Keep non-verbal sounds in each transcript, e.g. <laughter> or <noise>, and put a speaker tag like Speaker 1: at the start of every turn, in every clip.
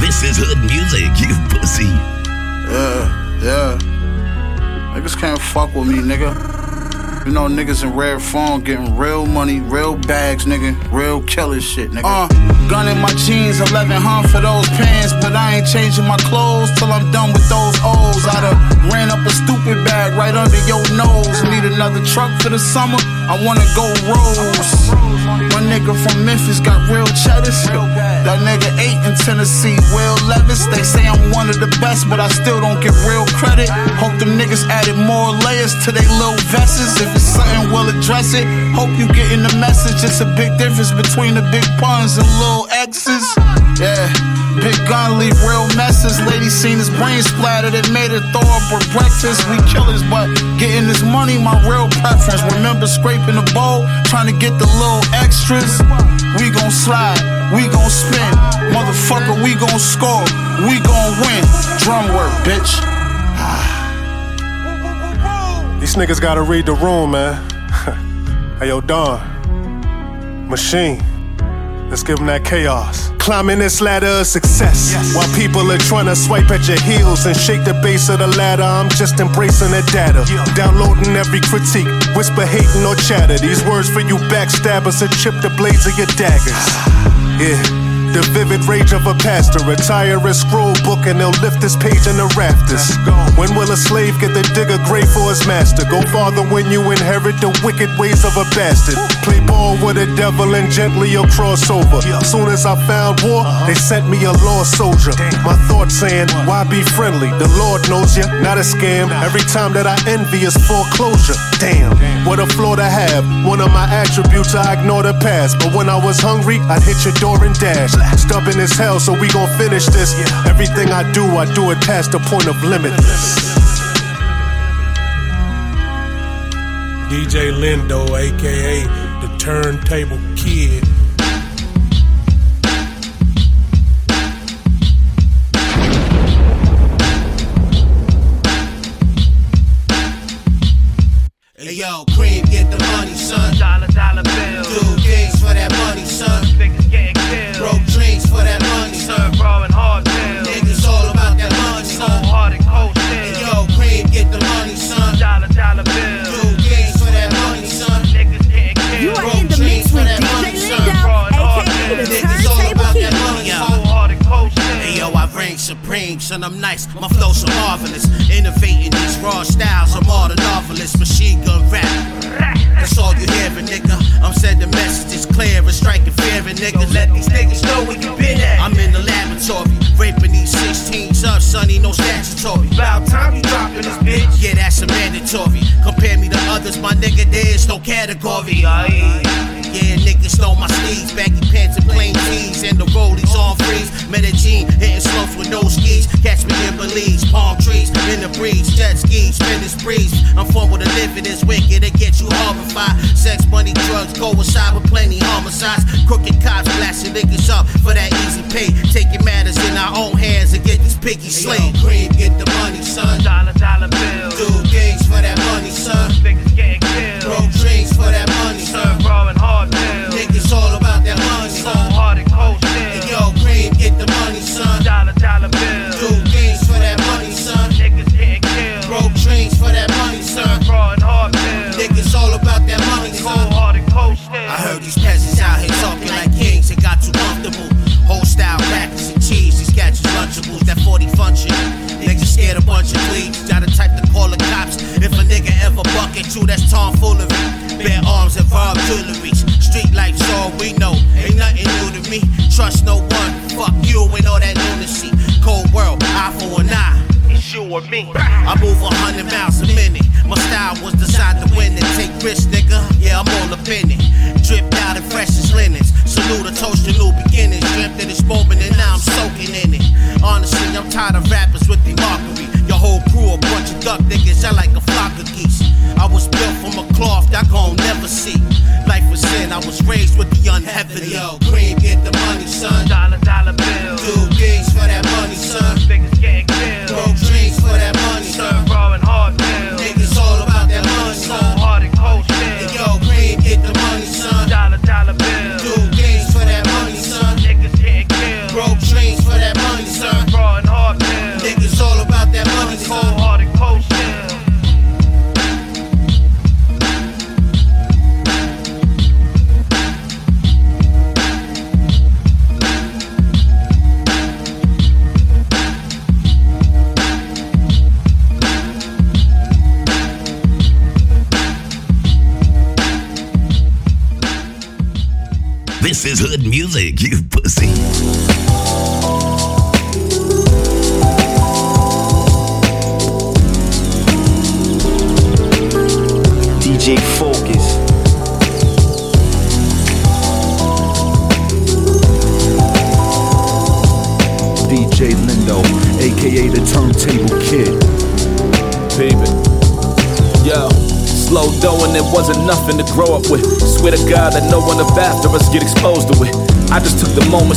Speaker 1: This is hood music, you pussy.
Speaker 2: Yeah, yeah. Niggas can't fuck with me, nigga. You know, niggas in rare form getting real money, real bags, nigga. Real killer shit, nigga. Uh, gun in my jeans, 11 hun for those pants. But I ain't changing my clothes till I'm done with those O's. I done ran up a stupid bag right under your nose. Need another truck for the summer? I wanna go Rose. My nigga from Memphis got real cheddars. That nigga ate in Tennessee, Will Levis. They say I'm one of the best, but I still don't get real credit. Hope them niggas added more layers to they little vests. If it's something, we'll address it. Hope you getting the message. It's a big difference between the big puns and little X's. Yeah, big leave real messes. Lady seen his brain splattered, it made her throw up her breakfast. We killers, but getting this money, my real preference. Remember scraping the bowl, trying to get the little extras. We gon' slide, we gon' spin. Motherfucker, we gon' score, we gon' win. Drum work, bitch. <sighs>
Speaker 3: These niggas gotta read the room, man. <laughs> hey, yo, Don. Machine. Let's give them that chaos. Climbing this ladder of success. While people are trying to swipe at your heels and shake the base of the ladder, I'm just embracing the data. Yeah. Downloading every critique, whisper hating or chatter. These words for you backstabbers that chip the blades of your daggers. <sighs> Yeah. The vivid rage of a pastor. Retire a scroll book and they'll lift this page in the rafters. When will a slave get the digger grave for his master? Go farther when you inherit the wicked ways of a bastard. Play ball with the devil and gently you'll cross over. Soon as I found war, they sent me a lost soldier. My thoughts saying, why be friendly? The Lord knows you, not a scam. Every time that I envy is foreclosure. Damn, what a flaw to have. One of my attributes, I ignore the past. But when I was hungry, I'd hit your door and dash. Stubborn as hell, so we gon' finish this. Everything I do, I do it past the point of limitless.
Speaker 4: DJ Lindo, aka the Turntable Kid.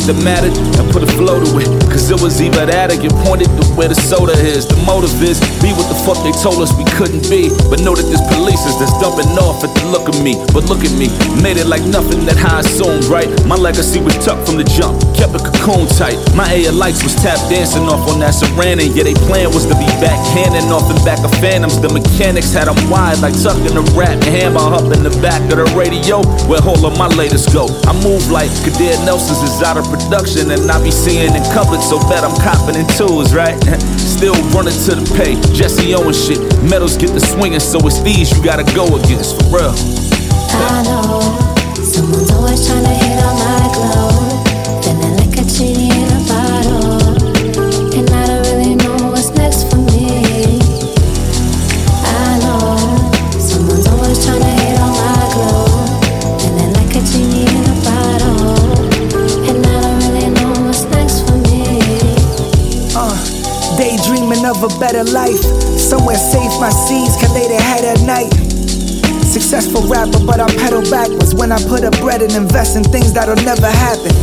Speaker 5: That
Speaker 6: mattered and put a flow to it. Cause it was either that or get pointed to where the soda is. The motive is be what the fuck they told us we couldn't be. But know that there's police is that's dumping off at the look of me. But look at me, made it like nothing that I assumed, right? My legacy was tucked from the jump, kept a cocoon tight. My A lights was tap dancing off on that Saran, and yeah, they plan was to be backhanding off the back of phantoms. The mechanics had them wide like tucking a rat and hammer up in the back of the radio. Where all of my latest go. I move like Kadir Nelson's is out of production, and I be seeing in covered, so bet I'm copping in twos, right? <laughs> Still running to the pay, Jesse Owens shit. Medals get the swinging, so it's these you gotta go against, for real.
Speaker 7: I know someone's always trying to hit
Speaker 8: life. Somewhere safe, my seeds can lay their head at night. Successful rapper, but I pedal backwards when I put up bread and invest in things that'll never happen.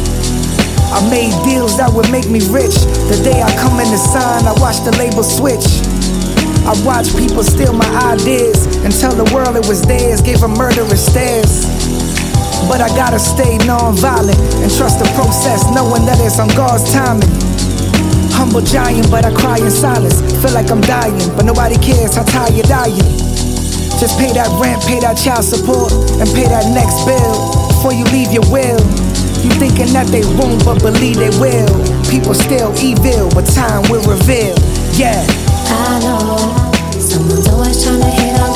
Speaker 8: I made deals that would make me rich. The day I come in the sign, I watch the label switch. I watch people steal my ideas and tell the world it was theirs, gave them murderous stares. But I gotta stay non-violent and trust the process, knowing that it's on God's timing. Humble giant, but I cry in silence. Feel like I'm dying, but nobody cares how tired I am. Just pay that rent, pay that child support, and pay that next bill before you leave your will. You thinking that they won't, but believe they will. People still evil, but time will reveal. Yeah.
Speaker 7: I know someone's always trying to hit on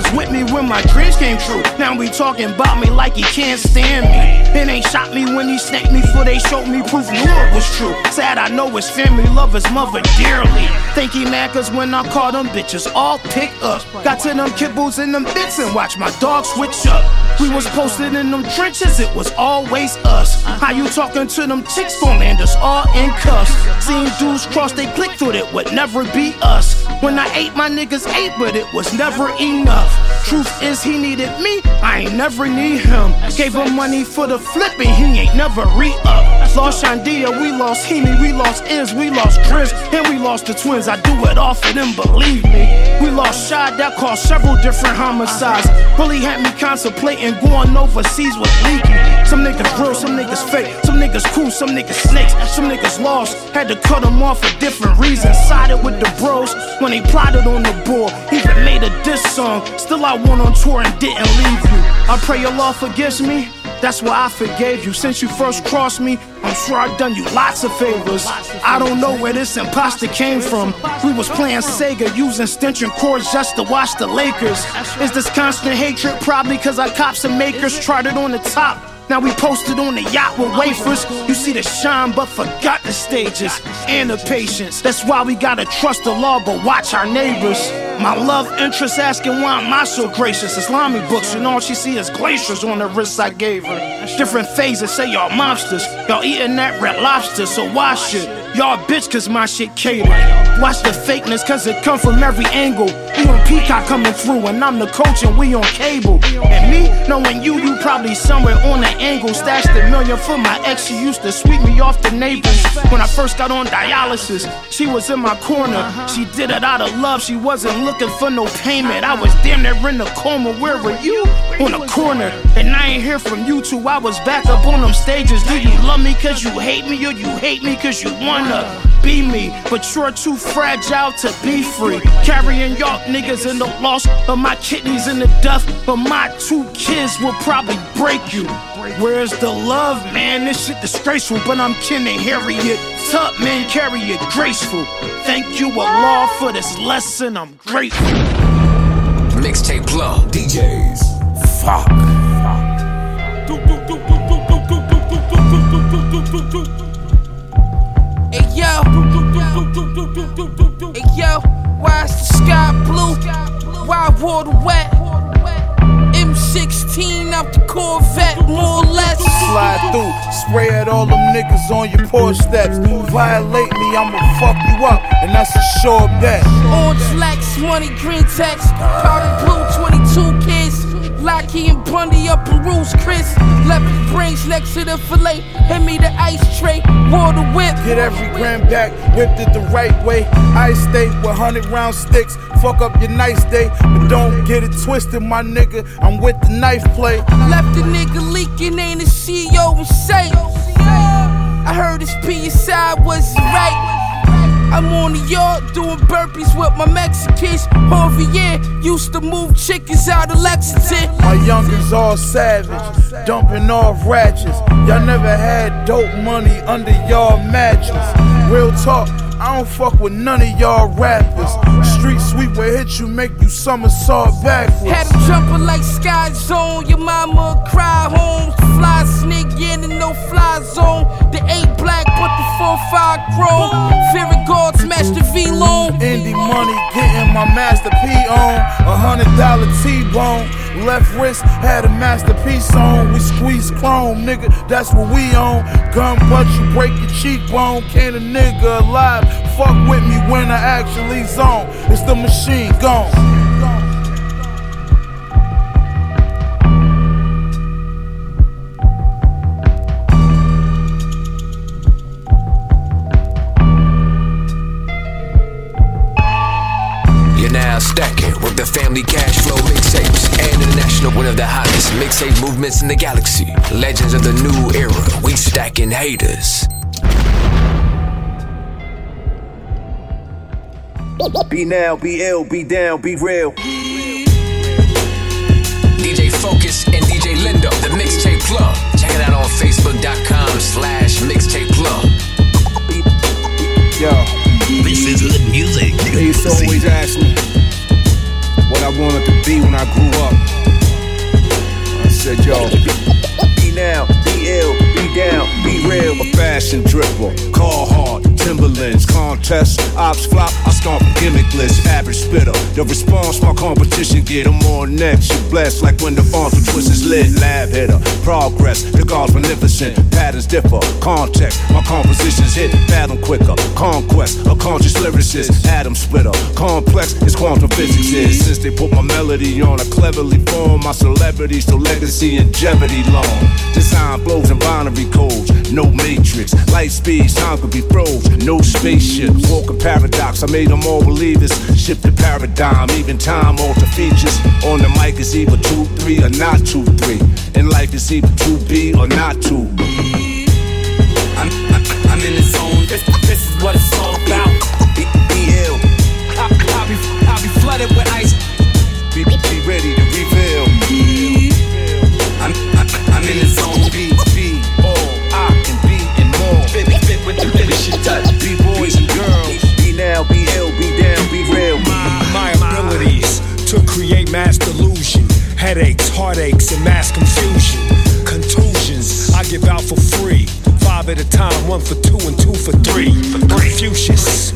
Speaker 5: was with me when my dreams came true. Now we talking about me like he can't stand me. It ain't shot me when he snaked me, for they showed me proof knew it was true. Sad I know his family love his mother dearly. Think he mad cause when I call them bitches all pick up. Got to them kibbles and them bits and watch my dog switch up. We was posted in them trenches, it was always us. How you talking to them chicks land all in cuffs. Seen dudes cross they click through it would never be us. When I ate my niggas ate, but it was never enough. Truth is he needed me, I ain't never need him. Gave him money for the flipping, he ain't never re up. Lost Shandia, we lost Heaney, we lost Iz, we lost Grizz, and we lost the twins. I do it all for them, believe me. We lost Shad, that caused several different homicides. Really had me contemplating going overseas with leaky. Some niggas real, some niggas fake, some niggas cool, some niggas snakes, some niggas lost. Had to cut them off for different reasons. Sided with the bros when they plotted on the board. Even made a diss song. Still, I went on tour and didn't leave you. I pray your Lord forgives me. That's why I forgave you. Since you first crossed me, I'm sure I've done you lots of favors. I don't know where this imposter came from. We was playing Sega using stenching chords just to watch the Lakers. Is this constant hatred probably cause I cops and makers tried it on the top? Now we posted on the yacht with wafers. You see the shine, but forgot the stages and the patience. That's why we gotta trust the law, but watch our neighbors. My love interest asking why am I so gracious? Islamic books, and all she see is glaciers on the wrists I gave her. Different phases say y'all monsters. Y'all eating that red lobster, so why should Y'all bitch cause my shit catered. Watch the fakeness cause it come from every angle. We on Peacock coming through and I'm the coach and we on cable. And me, knowing you, you probably somewhere on the angle. Stashed a million for my ex, she used to sweep me off the neighbors. When I first got on dialysis, she was in my corner. She did it out of love, she wasn't looking for no payment. I was damn near in the coma, where were you? On the corner, and I ain't hear from you two. I was back up on them stages. Do you love me cause you hate me, or you hate me cause you wanna? Be me, but you're too fragile to be free. Carrying y'all niggas in the loss of my kidneys in the death of my two kids will probably break you. Where's the love, man? This shit disgraceful, but I'm kin to Harriet. Tubman, carry it graceful. Thank you, Allah, for this lesson. I'm grateful.
Speaker 1: Mixtape plug. DJs.
Speaker 5: Fuck.
Speaker 9: Hey yo, why is the sky blue? Why water wet? M16 out the Corvette, more or less.
Speaker 10: Slide through, spray at all them niggas on your porch steps. Violate me, I'ma fuck you up, and that's a sure bet.
Speaker 9: Orange lax, money, green text, powder blue, 22 Locky and Bundy up in Roost Chris. Left his brains next to the fillet. Hand me the ice tray, water whip.
Speaker 10: Get every gram back, whipped it the right way. I stay with hundred round sticks. Fuck up your nice day, but don't get it twisted, my nigga. I'm with the knife play.
Speaker 9: Left the nigga leaking, ain't a CEO in sight. I heard his PSI was right. I'm on the yard doing burpees with my Mexicans. Over yeah, used to move chickens out of Lexington.
Speaker 10: My youngins all savage, dumping off ratchets. Y'all never had dope money under y'all mattress. Real talk, I don't fuck with none of y'all rappers. Street sweep will hit you, make you somersault backwards.
Speaker 9: Had him jumping like Sky Zone. Your mama cry home. Fly sneak in the no fly zone. The eight black, but the four five chrome. Fearing God smash the V loan.
Speaker 10: Indie money getting my master P on. A hundred dollar T-bone. Left wrist had a masterpiece on. We squeeze chrome, nigga. That's what we on. Gun butt, you break your cheekbone. Can a nigga alive fuck with me when I actually zone? It's the machine gone.
Speaker 1: Family cash flow mixtapes and international one of the hottest mixtape movements in the galaxy. Legends of the new era. We stacking haters.
Speaker 11: Be now, be ill, be down, be real.
Speaker 1: DJ Focuz and DJ Lindo, the mixtape
Speaker 11: real.
Speaker 12: a fashion dripper, car hard, Timberlands, contest, ops flop, Gimmickless, average spitter. The response my competition get, I'm on next. You blessed like when the font with twist is lit. Lab hitter, progress, the God's magnificent. Patterns differ, context, my compositions hit, fathom quicker. Conquest, a conscious lyricist, atom splitter. Complex is quantum physics is. Since they put my melody on, I cleverly form my celebrity, so legacy and jeopardy long. Design flows and binary codes, no matrix. Light speeds, time could be froze, no spaceships. Walking paradox, I made them all believers. Shift the paradigm, even time alter features. On the mic is either 2 3 or not 2 3. In life is either 2B or not 2.
Speaker 13: I'm, I'm, I'm in the zone. This, this is what it's all about.
Speaker 11: Be, be ill.
Speaker 13: I, I, be, I be flooded with ice.
Speaker 12: Be, be ready
Speaker 14: mass delusion, headaches, heartaches, and mass confusion. Contusions, I give out for free. Five at a time, one for two and two for three. Confucius,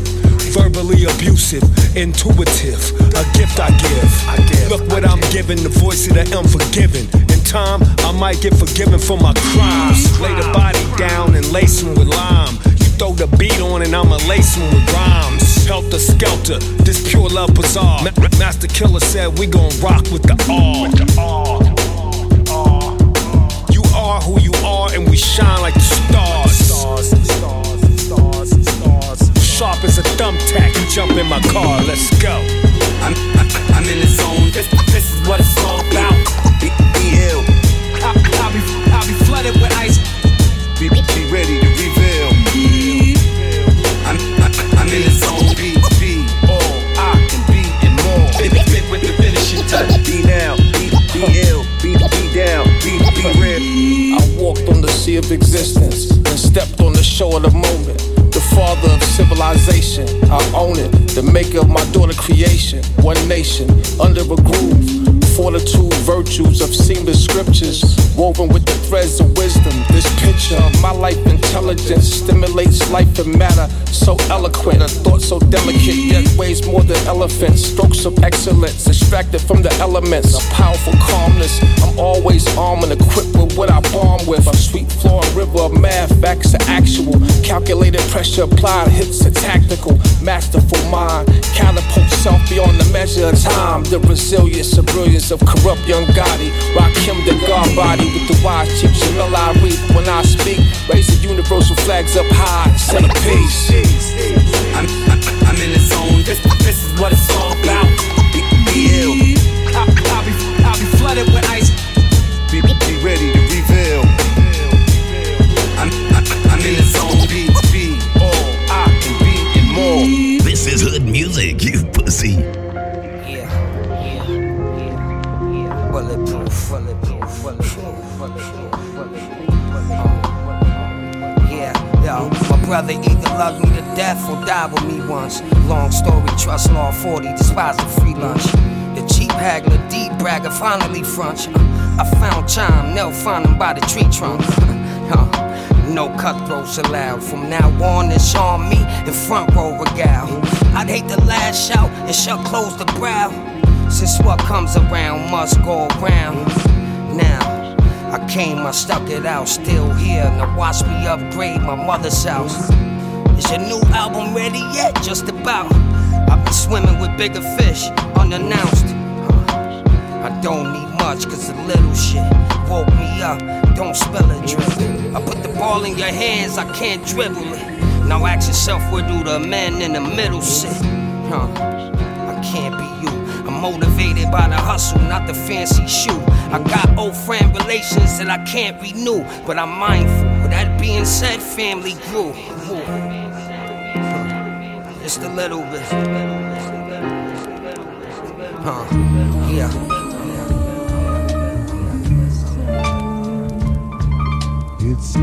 Speaker 14: verbally abusive, intuitive, a gift I give. I give Look what I'm giving, the voice of the unforgiven. In time, I might get forgiven for my crimes. Lay the body down and lace him with lime. Throw the beat on and I'ma lace 'em with rhymes. Helter skelter, this pure love bizarre. Ma- Master Killer said we gon' rock with the R. You are who you are, and we shine like the stars. Sharp as a thumbtack, you jump in my car, let's go.
Speaker 15: I'm, I'm in the zone. This, this is what it's all about.
Speaker 13: Under a groove. Fortitude, virtues of seamless scriptures, woven with the threads of wisdom. This picture of my life intelligence stimulates life and matter. So eloquent, a thought so delicate, yet weighs more than elephants. Strokes of excellence, extracted from the elements. A powerful calmness. I'm always armed and equipped with what I bomb with. A sweet flowing river of math, facts are actual. Calculated pressure applied, hits are tactical. Masterful mind, catapult self beyond the measure of time. The resilience, the brilliance of corrupt young Gotti. Rock him the God body with the wise cheap Jamil I reap when I speak. Raise the universal flags up high, say peace.
Speaker 15: I'm, I'm, I'm in the zone. This, this is what it's all about.
Speaker 16: Be, be ill.
Speaker 17: I, I'll be, I'll be flooded with ice.
Speaker 12: Be, be ready to reveal.
Speaker 15: I'm, I'm, I'm in the zone.
Speaker 12: Be, be all I can be and more.
Speaker 18: This is hood music, you pussy.
Speaker 19: Yeah, yeah, yeah, yeah. Bulletproof, bulletproof, bulletproof, bulletproof, bulletproof, brother either loved me to death or died with me once. Long story, trust law 40, despise the free lunch. The cheap haggler, deep bragger, finally fronts. I found time, Nell found him by the tree trunk. <laughs> No cutthroats allowed. From now on, it's on me in front row regale. I'd hate to lash out and shut close the brow. Since what comes around must go around. Now, I came, I stuck it out, still here. Now watch me upgrade my mother's house. Is your new album ready yet? Just about. I've been swimming with bigger fish, unannounced. I don't need much, cause the little shit woke me up. Don't spill it, drip. I put the ball in your hands, I can't dribble it. Now ask yourself, where do the men in the middle sit? Huh? I can't be you. Motivated by the hustle, not the fancy shoe. I got old friend relations that I can't renew, but I'm mindful. With that being said, family grew. Just a little bit. Huh? Yeah.
Speaker 20: It's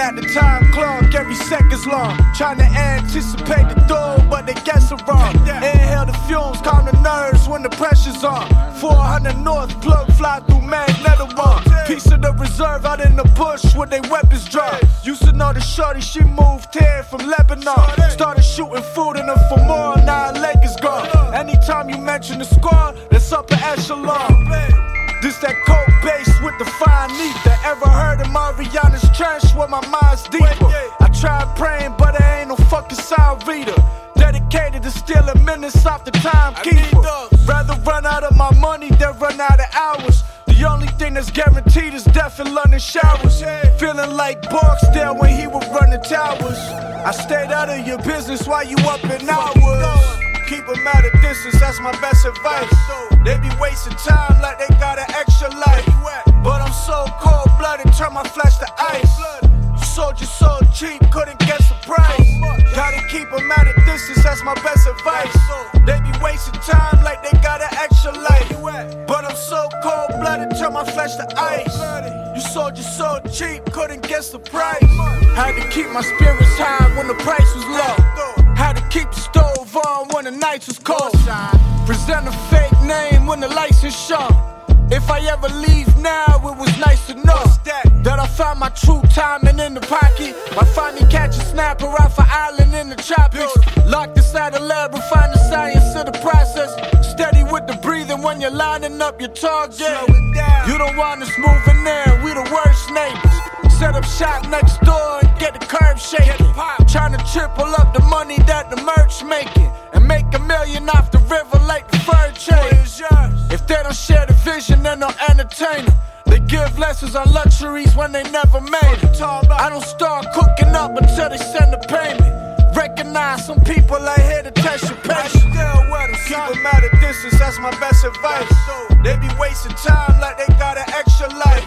Speaker 21: at the time clock, every second's long. Trying to anticipate the door, but they guess it wrong. Inhale the fumes, calm the nerves when the pressure's on. 400 North, plug fly through magnetic one. Piece of the reserve out in the bush where they weapons draw. Used to know the shorty, she moved here from Lebanon. Started shooting food in her for more, now her leg is gone. Anytime you mention the squad, that's upper echelon. This that coke base with the fine ether. Ever heard of Mariana's Trench where my mind's deeper? I tried praying, but I ain't no fucking sound reader. Dedicated to stealing minutes off the timekeeper. Rather run out of my money than run out of hours. The only thing that's guaranteed is death in London showers. Feeling like Barksdale when he was running towers. I stayed out of your business while you up in hours. Keep them at a distance, that's my best advice. They be wasting time like they got an extra life. But I'm so cold blooded, turn my flesh to ice. You sold your soul cheap, couldn't guess the price. Gotta keep them at a distance, that's my best advice. They be wasting time like they got an extra life. But I'm so cold blooded, turn my flesh to ice. You sold your soul cheap, couldn't guess the price. Had to keep my spirits high when the price was low. Had to keep the Vaughn when the nights was cold. Present a fake name when the license shone. If I ever leave now, it was nice to know that I found my true timing in the pocket. I finally catch a snapper off an island in the tropics. Locked inside a lab, refine the science of the process. Steady with the breathing when you're lining up your target. You don't want us moving there, we the worst neighbors. Set up shop next door and get the curb shaking. Trying to triple up the money that the merch making. And make a million off the river like the fur trade. If they don't share the vision, then they'll entertain 'em. They give lessons on luxuries when they never made it. I don't start cooking up until they send the payment. Recognize some people ain't here to test your patience. Keep them at a distance, that's my best advice. They be wasting time like they got an extra life.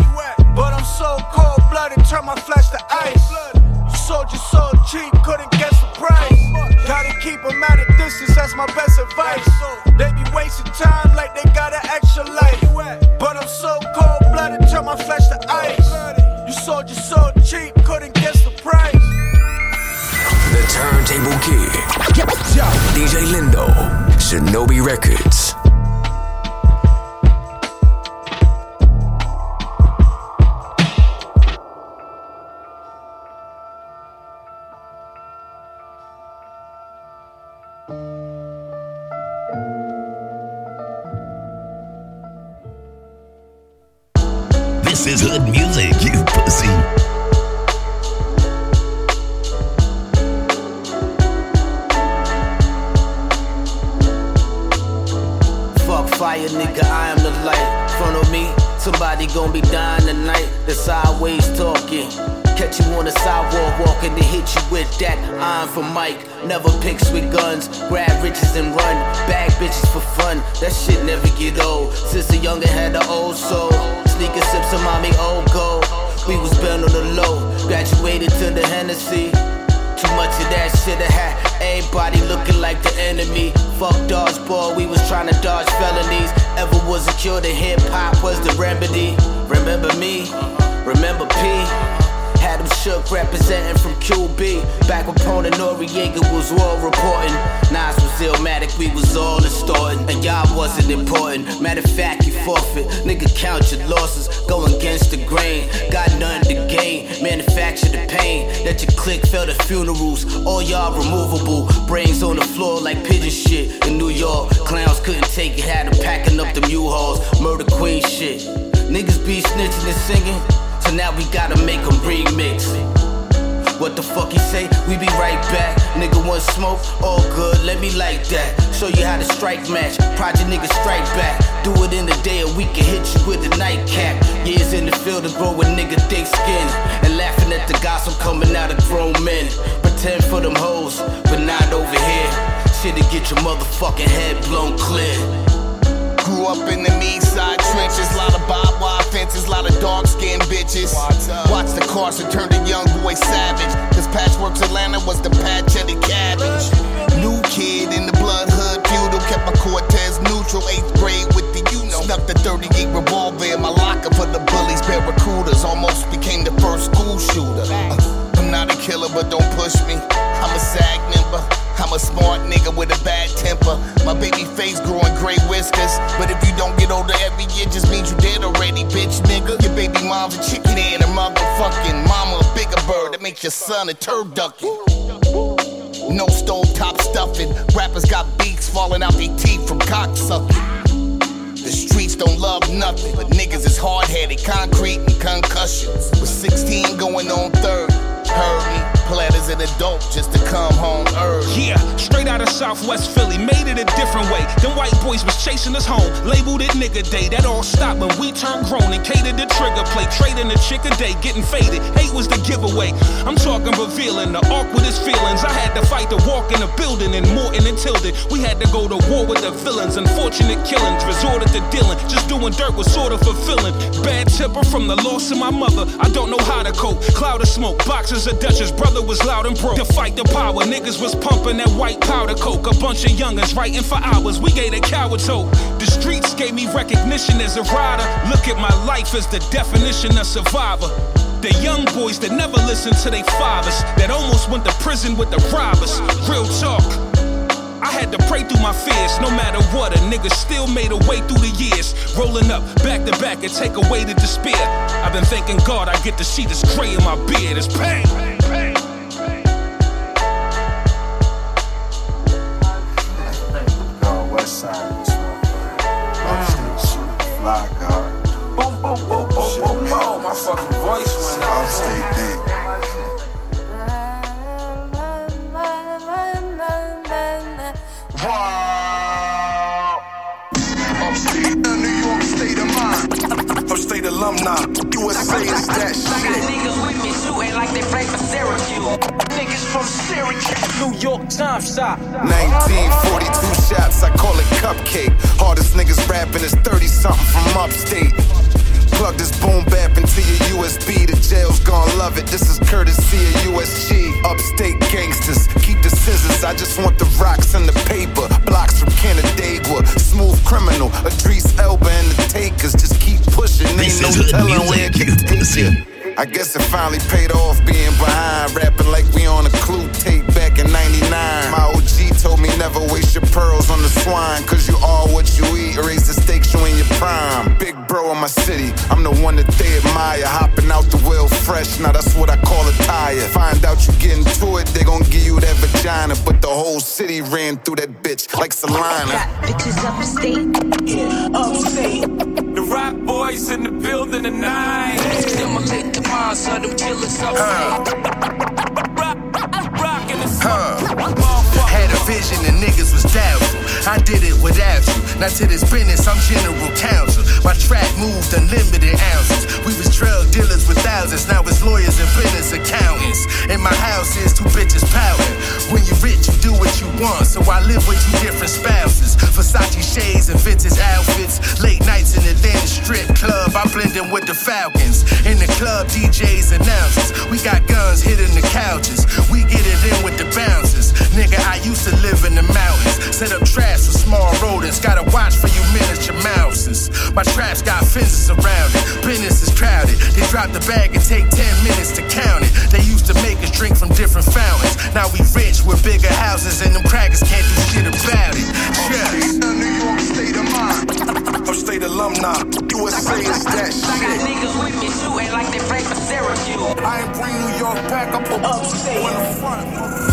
Speaker 21: But I'm so cold blooded, turn my flesh to ice. You sold your soul cheap, couldn't guess the price. Gotta keep them at a distance, that's my best advice. They be wasting time like they got an extra life. But I'm so cold blooded, turn my flesh to ice. You sold your soul cheap, couldn't guess the price.
Speaker 1: The Turntable Kid. DJ Lindo. Shinobi Recordz.
Speaker 22: This is hood music, you pussy.
Speaker 23: Somebody gon' be dying tonight. The sideways talking. Catch you on the sidewalk walking to hit you with that iron for Mike. Never picks with guns, grab riches and run. Bag bitches for fun, that shit never get old. Sister Younger had the old soul. Sneaker sips of mommy old gold. We was built on the low, graduated to the Hennessy. Too much of that shit I had everybody looking like the enemy. Fuck dodgeball, we was trying to dodge felonies. Ever was a cure to hip hop was the remedy. Remember me? Remember P? Them shook representing from QB. Back when Pona Noreaga was war reporting. Nas was illmatic, we was all distorting. And y'all wasn't important. Matter of fact, you forfeit. Nigga, count your losses. Go against the grain. Got nothing to gain. Manufacture the pain. Let your clique fill the funerals. All y'all removable. Brains on the floor like pigeon shit. In New York, clowns couldn't take it. Had them packing up the U-Hauls. Murder Queen shit. Niggas be snitching and singing. So now we gotta make them remix. What the fuck he say? We be right back. Nigga want smoke? All good, let me like that. Show you how to strike match. Project nigga strike back. Do it in the day or we can hit you with a nightcap. Years in the field to grow a nigga thick skin. And laughing at the gossip coming out of grown men. Pretend for them hoes, but not over here. Shit'll get your motherfucking head blown clear.
Speaker 24: Grew up in the east side trenches, lot of barbed wire fences, lot of dark skinned bitches. Watch the cars and turn the young boy savage. Cause Patchworks Atlanta was the patch of the cabbage. New kid in the blood hood feudal, kept my Cortez neutral, eighth grade with the you know. Stuck the 38 revolver in my locker for the bullies, barracudas. Almost became the first school shooter. Uh, I'm not a killer, but don't push me. I'm a SAG member. I'm a smart nigga with a bad temper. My baby face growing gray whiskers. But if you don't get older every year, just means you dead already, bitch nigga. Your baby mom's a chicken and her motherfucking mama a bigger bird that makes your son a turd ducking. No stove top stuffing. Rappers got beaks falling out their teeth from cocksucking. The streets don't love nothing, but niggas is hard headed, concrete and concussions. With 16 going on third, heard me. Pled as an adult just to come home early.
Speaker 25: Yeah, straight out of Southwest Philly, made it a different way. Them white boys was chasing us home, labeled it nigga day. That all stopped when we turned grown and catered the trigger play. Trading a chick a day, getting faded. Hate was the giveaway. I'm talking revealing the awkwardest feelings. I had to fight to walk in the building in Morton and Tilden. We had to go to war with the villains. Unfortunate killings, resorted to dealing. Just doing dirt was sort of fulfilling. Bad temper from the loss of my mother. I don't know how to cope. Cloud of smoke, boxes of Dutchess. Brother was loud and broke. To fight the power, niggas was pumping that white powder coke. A bunch of youngins writing for hours. We gave a coward's hope. The streets gave me recognition as a rider. Look at my life as the definition of survivor. The young boys that never listened to their fathers, that almost went to prison with the robbers. Real talk. I had to pray through my fears. No matter what, a nigga still made a way through the years. Rolling up back to back and take away the despair. I've been thanking God I get to see this gray in my beard. It's pain.
Speaker 13: Go
Speaker 2: alumni, USA is that shit.
Speaker 15: Niggas with me shooting like they play for Syracuse. Niggas from Syracuse.
Speaker 26: New York Times stop.
Speaker 24: 1942 shots, I call it cupcake. Hardest niggas rapping is 30 something from upstate. Plug this boom bap into your USB. The jail's gon' love it. This is courtesy of USG. Upstate gangsters, keep the scissors. I just want the rocks and the paper. Blocks from Canandaigua. Smooth criminal, Idris Elba and the takers. Just keep pushing. Ain't no telling where it can take you. I guess it finally paid off being behind, rapping like we on a clue tape back in 99. My OG told me never waste your pearls on the swine, cause you are what you eat, raise the stakes you in your prime. Big bro in my city, I'm the one that they admire, hopping out the wheel fresh, now that's what I call a tire. Find out you get to it, they gon' give you that vagina, but the whole city ran through that bitch like Salina.
Speaker 15: Bitches upstate.
Speaker 26: Upstate. The rock boys in the building tonight.
Speaker 15: Stimulate the minds of them killers upstate.
Speaker 26: Rockin'
Speaker 24: vision and niggas was doubtful. I did it without you. Now to this business, I'm general counsel. My track moved unlimited ounces. We was drug dealers with thousands. Now it's lawyers and business accountants. In my house is two bitches pouting. When you rich, you do what you want. So I live with two different spouses. Versace shades and vintage outfits. Late nights in the then strip club. I blend in with the Falcons. In the club, DJs announces. We got guns hitting the couches. We get it in with the bouncers. Nigga, I used to live in the mountains. Set up traps for small rodents. Gotta watch for you miniature mouses. My traps got fences around it. Business is crowded. They drop the bag and take 10 minutes to count it. They used to make us drink from different fountains. Now we rich with bigger houses and them crackers can't do shit about it. Yeah. New York state of mind.
Speaker 2: Upstate alumni, USA is that shit.
Speaker 15: I got niggas with me shooting like they play for Syracuse.
Speaker 24: I ain't bring New York back up upstate.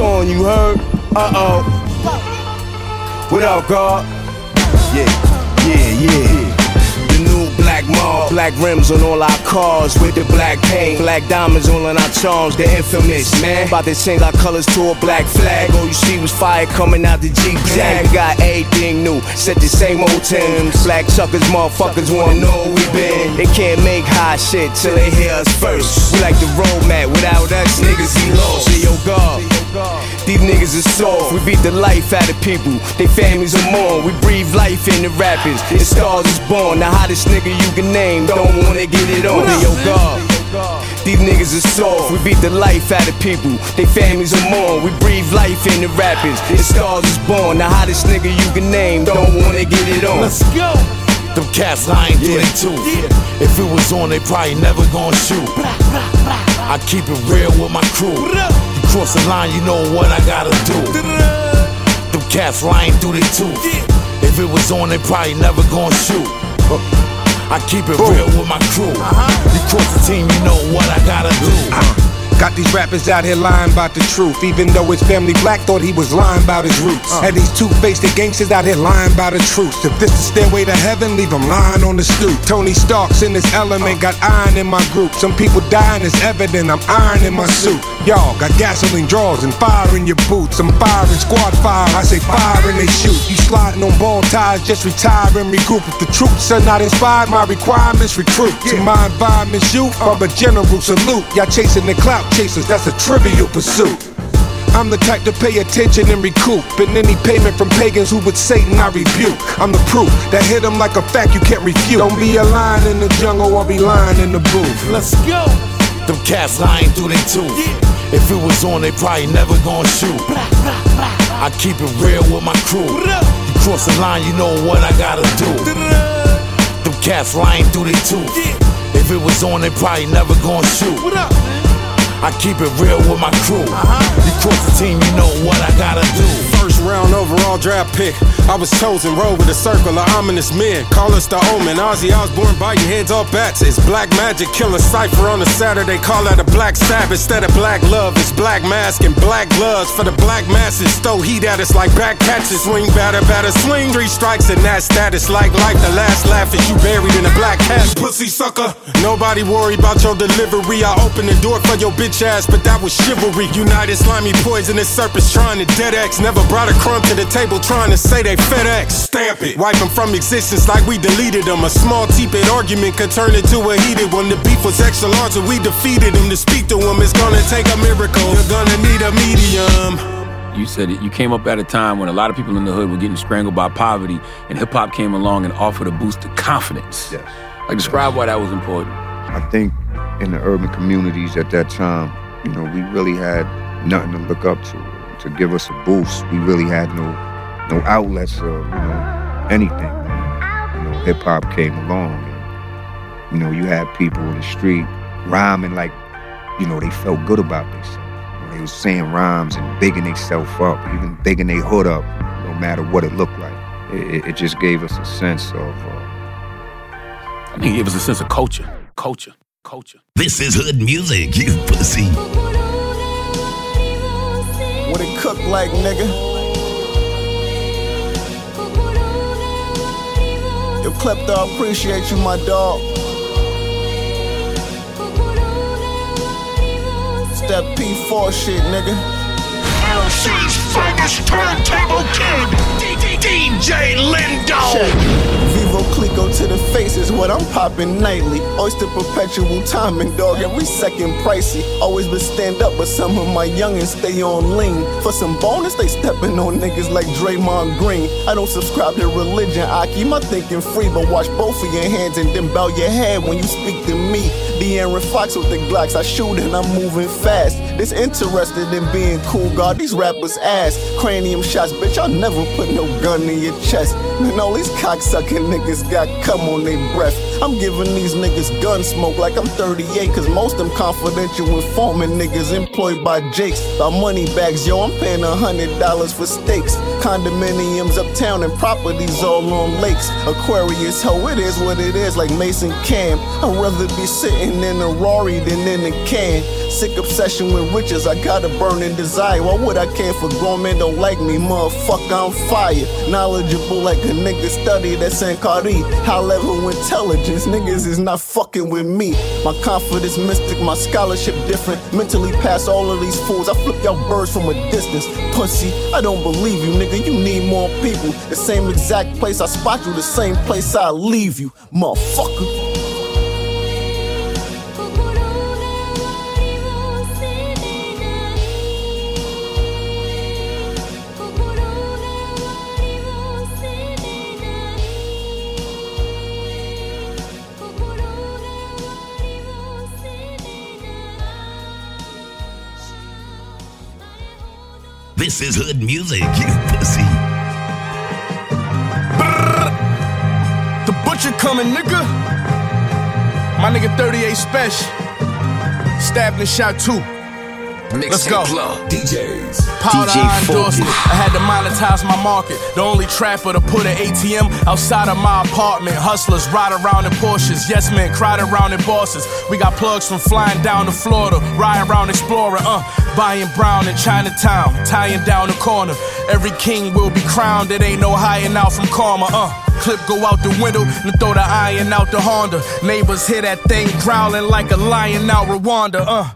Speaker 27: On, you heard? Uh oh. Up, God? Yeah, yeah, yeah. The new black mall, black rims on all our cars with the black paint, black diamonds on our charms, the infamous man. About to change our colors to a black flag. All you see was fire coming out the Jeep Jag. Got everything new, set the same old Timbs. Black chuckers, motherfuckers wanna know we been. They can't make high shit till they hear us first. We like the road map, without us niggas he lost. Say yo God. These niggas is soft. We beat the life out of people. They families are more. We breathe life in the rappers. The stars is born. The hottest nigga you can name. Don't wanna get it on. Hey, yo, God. These niggas is soft. We beat the life out of people. They families are more. We breathe life in the rappers. The stars is born. The hottest nigga you can name. Don't wanna get it on.
Speaker 1: Let's go. Them cats lying through their tooth. If it was on, they probably never gonna shoot. I keep it real with my crew. You cross the line, you know what I gotta do. Them cats lying through their tooth. If it was on, they probably never gonna shoot. <laughs> I keep it real with my crew. Uh-huh. You cross the team, you know what I gotta do.
Speaker 28: Uh, got these rappers out here lying about the truth. Even though his family black thought he was lying about his roots.
Speaker 1: Uh.
Speaker 28: Had these two-faced gangsters out here lying about the truth. If this is stairway to heaven, leave them lying on the stoop. Tony Stark's in this element, uh. got iron in my group. Some people dying is evident, I'm iron in my suit. Y'all got gasoline draws and fire in your boots. I'm firing squad fire, I say fire and they shoot. You sliding on ball ties, just retire and regroup. If the troops are not inspired, my requirements recruit. To my environment's youth, I'm a general salute. Y'all chasing the clout chasers, that's a trivial pursuit. I'm the type to pay attention and recoup. And any payment from pagans who would Satan, I rebuke. I'm the proof that hit 'em like a fact you can't refute. Don't be a lion in the jungle, I'll be lying in the booth.
Speaker 1: Let's go.
Speaker 29: Them cats lying through they tooth. If it was on, they probably never gon' shoot. I keep it real with my crew. You cross the line, you know what I gotta do. Them cats lying through they tooth. If it was on, they probably never gon' shoot. I keep it real with my crew. You cross the team, you know what I gotta do.
Speaker 30: Round overall draft pick. I was chosen, roll with a circle of ominous men. Call us the omen. Ozzy Osbourne biting heads off bats. It's black magic, killer cipher on a Saturday. Call that a black Sabbath instead of black love. It's black mask and black gloves for the black masses. Throw heat at us like back catches. Swing batter, batter, swing. Three strikes and that status like life. The last laugh is you buried in a black cat. Pussy sucker. Nobody worry about your delivery. I open the door for your bitch ass, but that was chivalry. United slimy poisonous serpents trying to dead X. Never brought a crumb to the table trying to say they FedEx. Stamp it. Wipe them from existence like we deleted them. A small teapid argument could turn into a heated one. The beef was extra large and we defeated them. To speak to them, it's gonna take a miracle. You're gonna need a medium.
Speaker 31: You said it. You came up at a time when a lot of people in the hood were getting strangled by poverty, and hip hop came along and offered a boost to confidence.
Speaker 28: Yes.
Speaker 31: Like, describe why that was important.
Speaker 28: I think in the urban communities at that time, you know, we really had nothing to look up to to give us a boost. We really had no no outlets or you know anything. Man. You know, hip hop came along, and you know, you had people in the street rhyming like, you know, they felt good about themselves. You know, they was saying rhymes and bigging themselves up, even bigging their hood up, no matter what it looked like. It, it- it just gave us a sense of. Uh,
Speaker 31: I think it gave us a sense of culture. Culture. Culture.
Speaker 18: This is hood music, you pussy.
Speaker 32: What it cook like, nigga? Yo, Klepto, appreciate you, my dog. Step P4 shit, nigga.
Speaker 22: LC's finest turntable kid, DJ Lindo.
Speaker 32: Check. Veuve Clicquot to the face is what I'm popping nightly. Oyster perpetual timing, dog. Every second pricey. Always been stand up, but some of my youngins stay on lean. For some bonus, they stepping on niggas like Draymond Green. I don't subscribe to religion. I keep my thinking free, but watch both of your hands and then bow your head when you speak to me. De'Aaron Fox with the Glocks, I shoot and I'm moving fast. This interested in being cool, God. These rappers ass. Cranium shots, bitch. I'll never put no gun in your chest. Man, all these cocksucking niggas got cum on their breath. I'm giving these niggas gun smoke like I'm 38, cause most them confidential informant niggas employed by Jakes. By money bags, yo, I'm paying a hundred dollars for steaks. Condominiums uptown and properties all on lakes. Aquarius, ho, it is what it is, like Mason Cam. I'd rather be sitting in a Rari than in a can. Sick obsession with riches, I got a burning desire. Why would I care a grown men don't like me? Motherfucker, I'm fire. Knowledgeable like a nigga studied at San Cardi. High level intelligence, niggas is not fucking with me. My confidence mystic, my scholarship different. Mentally past all of these fools. I flip y'all birds from a distance. Pussy, I don't believe you, nigga. You need more people. The same exact place I spot you, the same place I leave you, motherfucker.
Speaker 18: This is hood music, <laughs> you pussy.
Speaker 30: The butcher coming, nigga. My nigga 38 special. Stabbed and shot two. Let's go.
Speaker 1: DJs.
Speaker 30: Powder
Speaker 1: DJ
Speaker 30: I it.
Speaker 1: 40.
Speaker 30: I had to monetize my market. The only trapper to put an ATM outside of my apartment. Hustlers ride around in Porsches. Yes, men cried around in bosses. We got plugs from flying down to Florida, Ride around exploring, uh, buying brown in Chinatown, tying down the corner. Every king will be crowned. It ain't no hiding out from karma, uh. Clip go out the window and throw the iron out the Honda. Neighbors hear that thing growling like a lion out Rwanda, uh.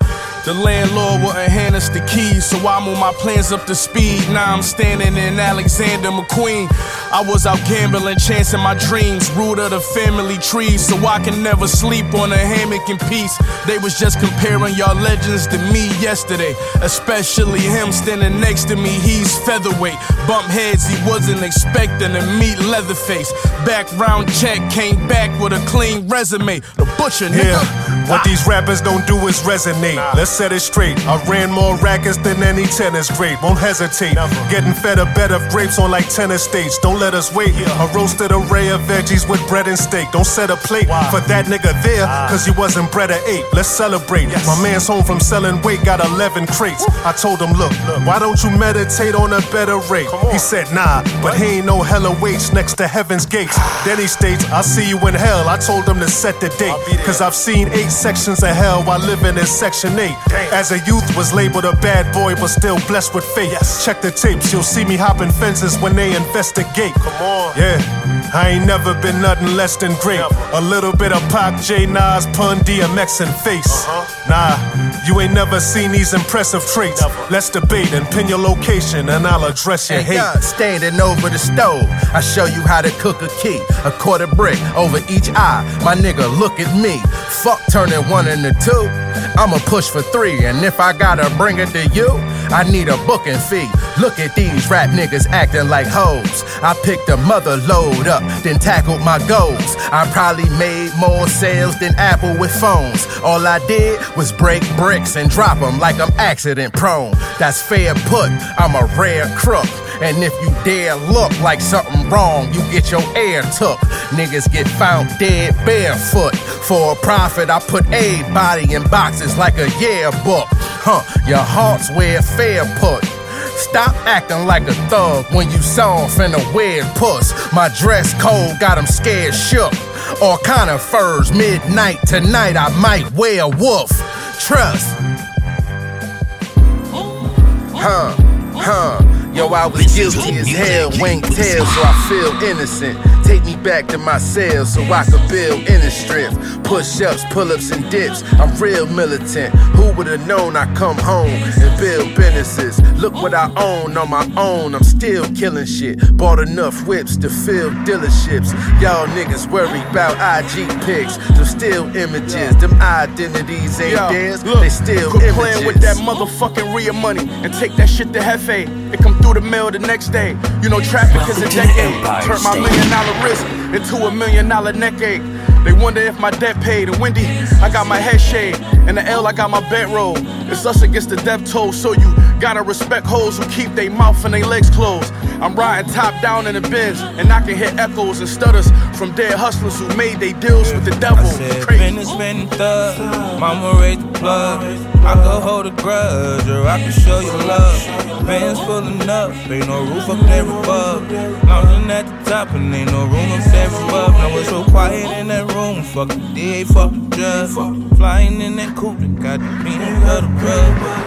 Speaker 33: The landlord wouldn't hand us the keys, so I moved my plans up to speed. Now I'm standing in Alexander McQueen. I was out gambling, chancing my dreams, root of the family tree, so I can never sleep on a hammock in peace. They was just comparing y'all legends to me yesterday, especially him standing next to me. He's featherweight, bump heads he wasn't expecting to meet Leatherface. Background check came back with a clean resume. The butcher nigga.
Speaker 3: Yeah, what these rappers don't do is resonate. Let's set it straight. I ran more rackets than any tennis great. Won't hesitate. Getting fed a bed of grapes on like tennis states. Don't let us wait. A roasted array of veggies with bread and steak. Don't set a plate for that nigga there, cause he wasn't bred at eight. Let's celebrate. My man's home from selling weight, got 11 crates. I told him, look, why don't you meditate on a better rate? He said, nah, but he ain't no hella weights next to heaven's gates. <sighs> Then he states, I'll see you in hell. I told him to set the date, cause I've seen eight sections of hell while living in section eight. As a youth, was labeled a bad boy, but still blessed with faith. Check the tapes, you'll see me hopping fences when they investigate. Come on. Yeah, I ain't never been nothing less than great. A little bit of Pac, J, Nas, Pun, DMX, and Face. Uh-huh. Nah, you ain't never seen these impressive traits. Let's debate and pin your location, and I'll address your
Speaker 24: Hey,
Speaker 3: hate.
Speaker 24: God, standing over the stove. I show you how to cook a key. A quarter brick over each eye. My nigga, look at me. Fuck turning one into two. I'ma push for three, and if I gotta bring it to you, I need a booking fee. Look at these rap niggas acting like hoes. I picked a mother load up, then tackled my goals. I probably made more sales than Apple with phones. All I did was break bricks and drop them like I'm accident prone. That's fair put, I'm a rare crook. And if you dare look like something wrong, you get your air took. Niggas get found dead barefoot. For a profit, I put a body in boxes like a yearbook. Huh, your heart's where fair put. Stop acting like a thug when you soft and a weird puss. My dress code got 'em scared shook. All kind of furs, midnight tonight, I might wear wolf. Trust. Huh, huh. Yo, I was guilty as hell, wing tail, so I feel innocent. Take me back to my cell so I could build inner strength. Push ups, pull ups, and dips. I'm real militant. Who would have known I come home and build businesses? Look what I own on my own. I'm still killing shit. Bought enough whips to fill dealerships. Y'all niggas worry about IG pics. Them still images. Them identities ain't theirs. They still
Speaker 33: quit
Speaker 24: images.
Speaker 33: playing with that motherfucking real money and take that shit to Hefe. It come through the mail the next day. You know traffic is a decade. Turn my million dollar wrist into a million dollar neck ache. They wonder if my debt paid. And Wendy, I got my head shaved. And the L, I got my bedroll. It's us against the death toll. So you gotta respect hoes who keep their mouth and their legs closed. I'm riding top down in the bins, and I can hear echoes and stutters from dead hustlers who made their deals with the devil. Crazy.
Speaker 34: Business spending thug, mama raised the plug. I could hold a grudge or I could show you love. Bands pulling up, ain't no roof up there above. Lounging at the top and ain't no room up there above. Now it's so quiet in that room. Fuck the DA, fuck the judge. Flying in that coupe, got the peanut butter rub.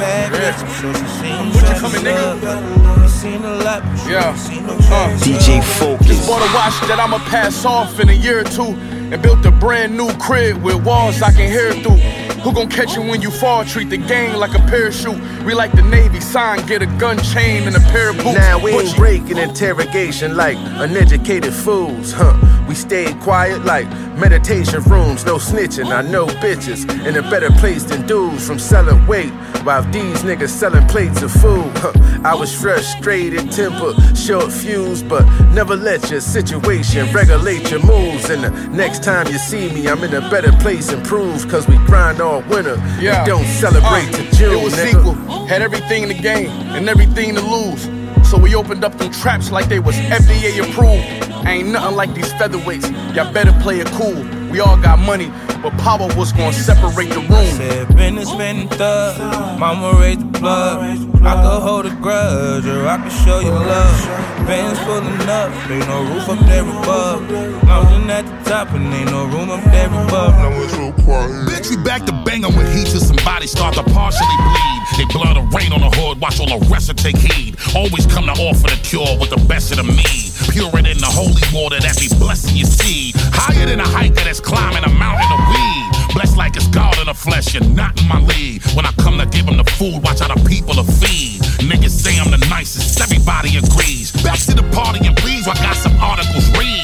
Speaker 34: Bad, bitch. I'm she seen
Speaker 33: What you coming, nigga?
Speaker 34: Seen a lot,
Speaker 33: Yeah.
Speaker 34: ain't seen no
Speaker 33: Uh,
Speaker 34: DJ
Speaker 33: Focuz. Just bought a watch that I'ma pass off in a year or two. And built a brand new crib with walls I can hear through. Who gon' catch you when you fall? Treat the gang like a parachute. We like the Navy sign, get a gun chain and a pair of boots.
Speaker 24: Now we ain't breaking interrogation like uneducated fools, huh? We stayed quiet like meditation rooms, no snitching. I know bitches in a better place than dudes from selling weight, while these niggas selling plates of food. Huh? I was frustrated, temper, short fuse, but never let your situation regulate your moves. And the next time you see me, I'm in a better place, improve, cause we grind all winter.
Speaker 33: Yeah.
Speaker 24: We don't celebrate
Speaker 33: Uh,
Speaker 24: to June.
Speaker 33: It was
Speaker 24: nigga.
Speaker 33: sequel. Had everything in the game and everything to lose. So we opened up them traps like they was FDA approved. Ain't nothing like these featherweights. Y'all better play it cool. We all got money, but power was gonna separate the room.
Speaker 34: Said business spending thug, mama raised the plug. I could hold a grudge or I could show you love. Bands pulling up, ain't no roof up there above. Lounging at the top and ain't no room up there above. Now it's so quiet.
Speaker 22: Bitch, we back to bang 'em with heat till somebody start to partially bleed. They blood or rain on the hood, watch all the rest to take heed. Always come to offer the cure with the best of the me. Pure it in the holy water that be blessing your seed. Higher than a hiker that's climbing a mountain of weed. Blessed like it's God in the flesh, you're not in my league. When I come to give them the food, watch how the people are feed. Niggas say I'm the nicest, everybody agrees. Back to the party and please, I got some articles read.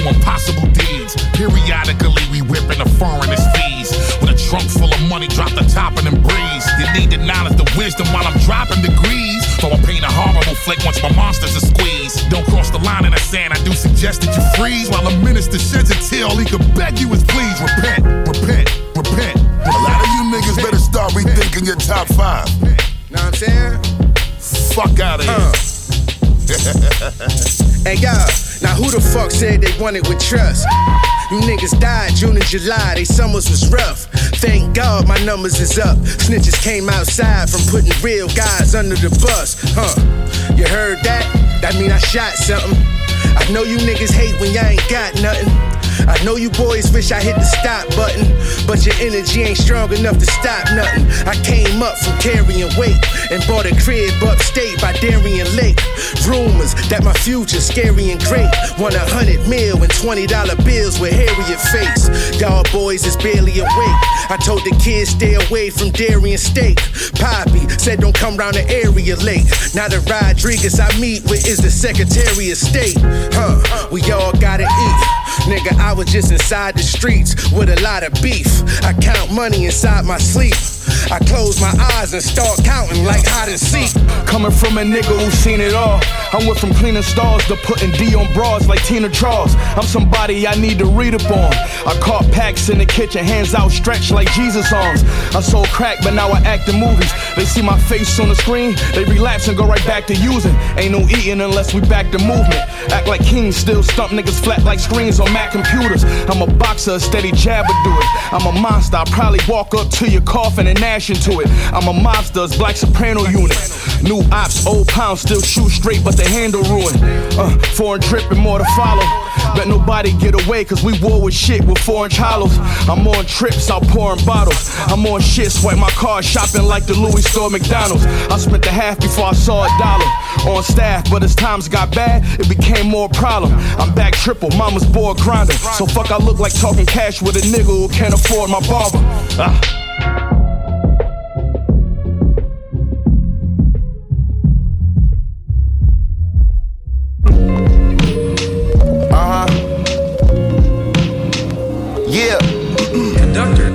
Speaker 22: Them dudes unstoppable, they do impossible deeds. Periodically, we whipping the foreigners fees. With a trunk full of money, drop the top and then breeze. You need the knowledge, the wisdom while I'm dropping degrees. So I paint a horrible flick once my monsters are squeezed. Don't cross the line in the sand, I do suggest that you freeze. While the minister sheds a tear, all he could beg you is please repent, repent, repent.
Speaker 29: A lot of you niggas better start rethinking your top five.
Speaker 24: Know what I'm saying?
Speaker 29: Fuck out of here. <laughs>
Speaker 24: Hey y'all, now who the fuck said they wanted with trust? You niggas died June and July, they summers was rough. Thank God my numbers is up. Snitches came outside from putting real guys under the bus. Huh? You heard that? That mean I shot something. I know you niggas hate when y'all ain't got nothing. I know you boys wish I hit the stop button, but your energy ain't strong enough to stop nothing. I came up from carrying weight and bought a crib upstate by Darien Lake. Rumors that my future's scary and great. Want a hundred mil and twenty dollar bills with Harriet face. Y'all boys is barely awake. I told the kids stay away from Darien State. Poppy said don't come round the area late. Now the Rodriguez I meet with is the Secretary of State. Huh? We all gotta eat. Nigga, I was just inside the streets with a lot of beef. I count money inside my sleep. I close my eyes and start counting like hide and seek.
Speaker 33: Coming from a nigga who seen it all. I went from cleaning stalls to putting D on bras like Tina Charles. I'm somebody I need to read up on. I caught packs in the kitchen, hands outstretched like Jesus arms. I sold crack, but now I act in movies. They see my face on the screen, they relapse and go right back to using. Ain't no eating unless we back to movement. Act like kings, still stump niggas flat like screens on Mac computers. I'm a boxer, a steady jabber do it. I'm a monster, I probably walk up to your coffin and gnash into it. I'm a mobster's black soprano unit. New ops, old pounds, still shoot straight, but the handle ruined. Uh, foreign trip and more to follow. Bet nobody get away, cause we war with shit with four inch hollows. I'm on trips, out pouring bottles. I'm on shit, swipe my car, shopping like the Louis store McDonald's. I spent the half before I saw a dollar on staff, but as times got bad, it became more a problem. I'm back triple, mama's bored grinding. So fuck, I look like talking cash with a nigga who can't afford my barber. Ah.
Speaker 29: Uh huh. Yeah.
Speaker 1: Conductor.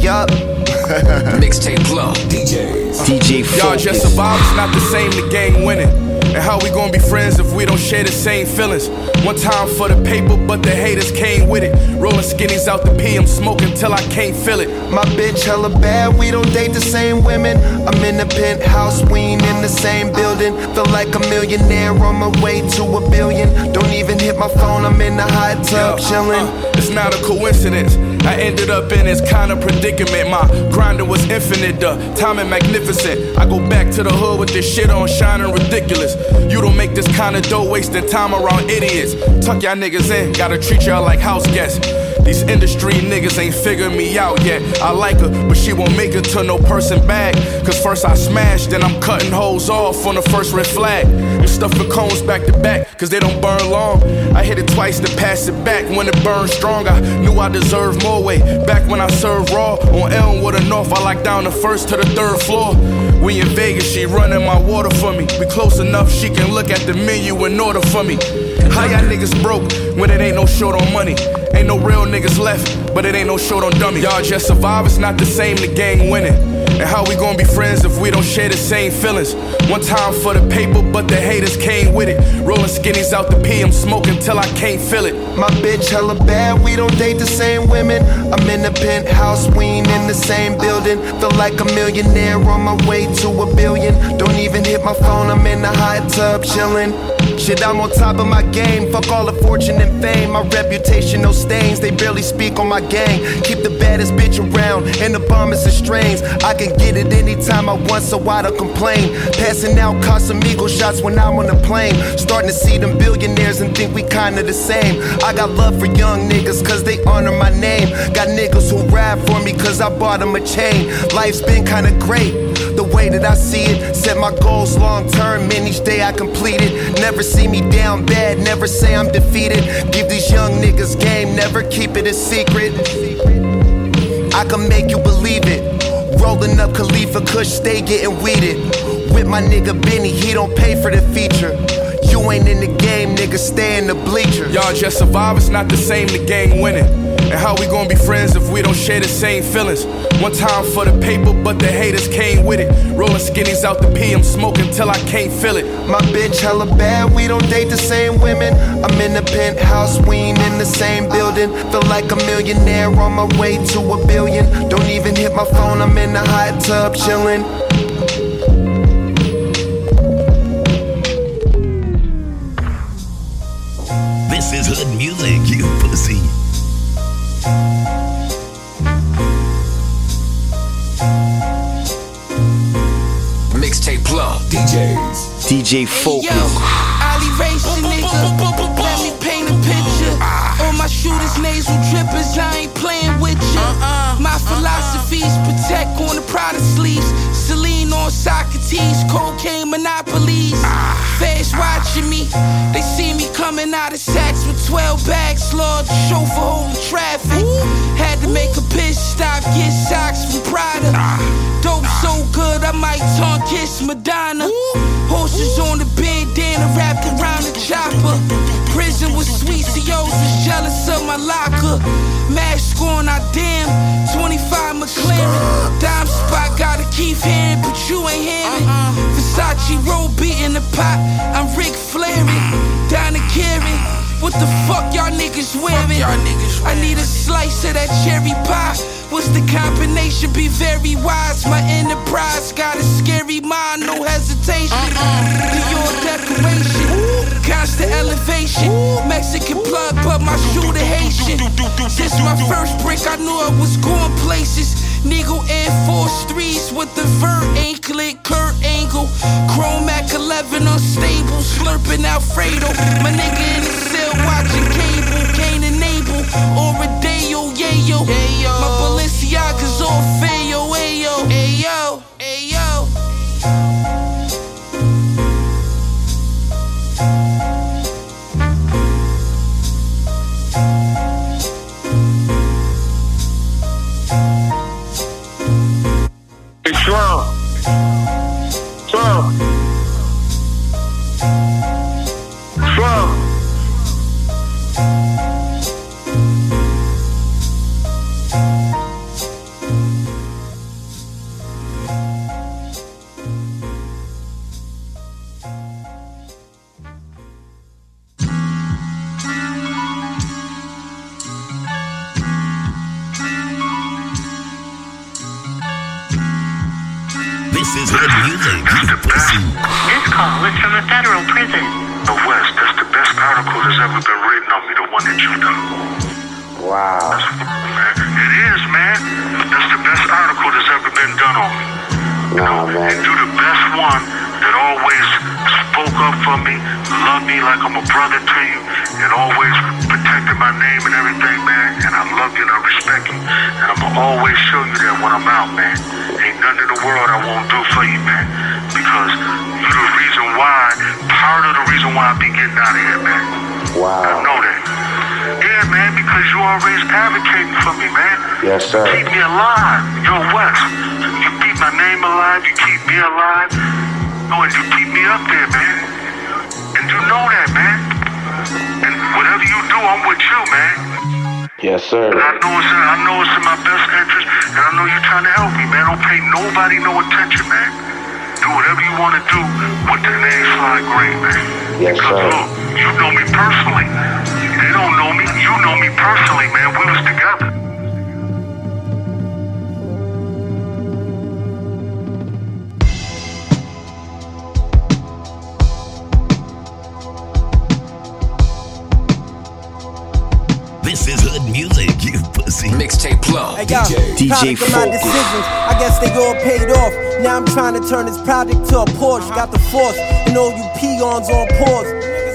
Speaker 29: Yup. <laughs>
Speaker 1: Mixtape Plug. DJs.
Speaker 33: DJ Y'all just survivors, not the same the gang winning. And how we gonna be friends if we don't share the same feelings? One time for the paper, but the haters came with it. Rolling skinnies out the P, I'm smoking till I can't feel it.
Speaker 32: My bitch hella bad, we don't date the same women. I'm in the penthouse, we ain't in the same building. Feel like a millionaire on my way to a billion. Don't even hit my phone, I'm in the hot tub chilling.
Speaker 33: Uh, it's not a coincidence. I ended up in this kind of predicament. My grinder was infinite, the timing magnificent. I go back to the hood with this shit on, shining ridiculous. You don't make this kind of dough wasting time around idiots. Tuck y'all niggas in, gotta treat y'all like house guests. These industry niggas ain't figuring me out yet. I like her, but she won't make it to no person bag. Cause first I smash, then I'm cutting hoes off on the first red flag. And stuffing cones back to back, cause they don't burn long. I hit it twice to pass it back when it burns strong. I knew I deserved more weight. Back when I served raw on Elmwood and North, I like down the first to the third floor. We in Vegas, she running my water for me. We close enough, she can look at the menu in order for me. How y'all niggas broke when it ain't no short on money? Ain't no real niggas left, but it ain't no short on dummy. Y'all just survivors, not the same, the gang winning. And how we gonna be friends if we don't share the same feelings? One time for the paper, but the haters came with it. Rolling skinnies out the P, I'm smoking till I can't feel it.
Speaker 32: My bitch hella bad, we don't date the same women. I'm in the penthouse, we ain't in the same building. Feel like a millionaire on my way to a billion. Don't even hit my phone, I'm in the hot tub chilling. Shit, I'm on top of my game. Fuck all the fortune and fame. My reputation, no stains. They barely speak on my gang. Keep the baddest bitch around, and the bombers and strains. I can get it anytime I want, so I don't complain. Passing out Casamigo shots when I'm on the plane. Starting to see them billionaires and think we kinda the same. I got love for young niggas, cause they honor my name. Got niggas who ride for me, cause I bought them a chain. Life's been kinda great. The way
Speaker 24: that I see it. Set my goals long term, and each day I complete it. Never see me down bad, never say I'm defeated. Give these young niggas game, never keep it a secret. I can make you believe it. Rolling up Khalifa Kush, stay getting weeded. With my nigga Benny, he don't pay for the feature. You ain't in the game, nigga, stay in the bleacher.
Speaker 33: Y'all just survivors, not the same the game winning. And how we gonna be friends if we don't share the same feelings? One time for the paper, but the haters came with it. Rolling skinnies out the P, I'm smoking till I can't feel it.
Speaker 24: My bitch hella bad, we don't date the same women. I'm in the penthouse, we ain't in the same building. Feel like a millionaire on my way to a billion. Don't even hit my phone, I'm in the hot tub chilling.
Speaker 22: This is hood music, you pussy.
Speaker 1: DJs.
Speaker 35: DJ Folk.
Speaker 9: Yo, Ali racing nigga. Let me paint a picture. All my shooters nasal drippers, I ain't playing with you. My philosophies protect on the product sleeves. Celine on Socrates, cocaine monopolies. Fast watching me, they see me coming out of sacks with 12 bags, Lord, the chauffeur holding traffic. Had to make a pitch stop, get socks from Prada. Dope so good, I might tongue kiss Madonna. Horses on the bandana wrapped around the chopper. Prison was sweet, COs was jealous of my locker. Mask on, I damn. 25 McLaren. Dime spot, gotta keep hearing, but you ain't hearing. Versace roll beating the pot. I'm Rick Flaring. Down to Karen. What the fuck y'all niggas wearing? I need a slice of that cherry pie. What's the combination? Be very wise. My enterprise got a scary mind, no hesitation. Dior decoration, constant elevation. Mexican plug, but my shooter Haitian. Since my first break, I knew I was going places. Nigga Air Force 3s with the vert anklet, Kurt Angle. Chrome Mac 11 unstable, slurping Alfredo. My nigga in the cell watching cable,
Speaker 22: This is hood music, you pussy.
Speaker 1: Mixtape plug.
Speaker 36: Hey, yo, product of my decisions, I guess they all paid off. Now I'm trying to turn this project to a Porsche. Got the force and all you peons on pause.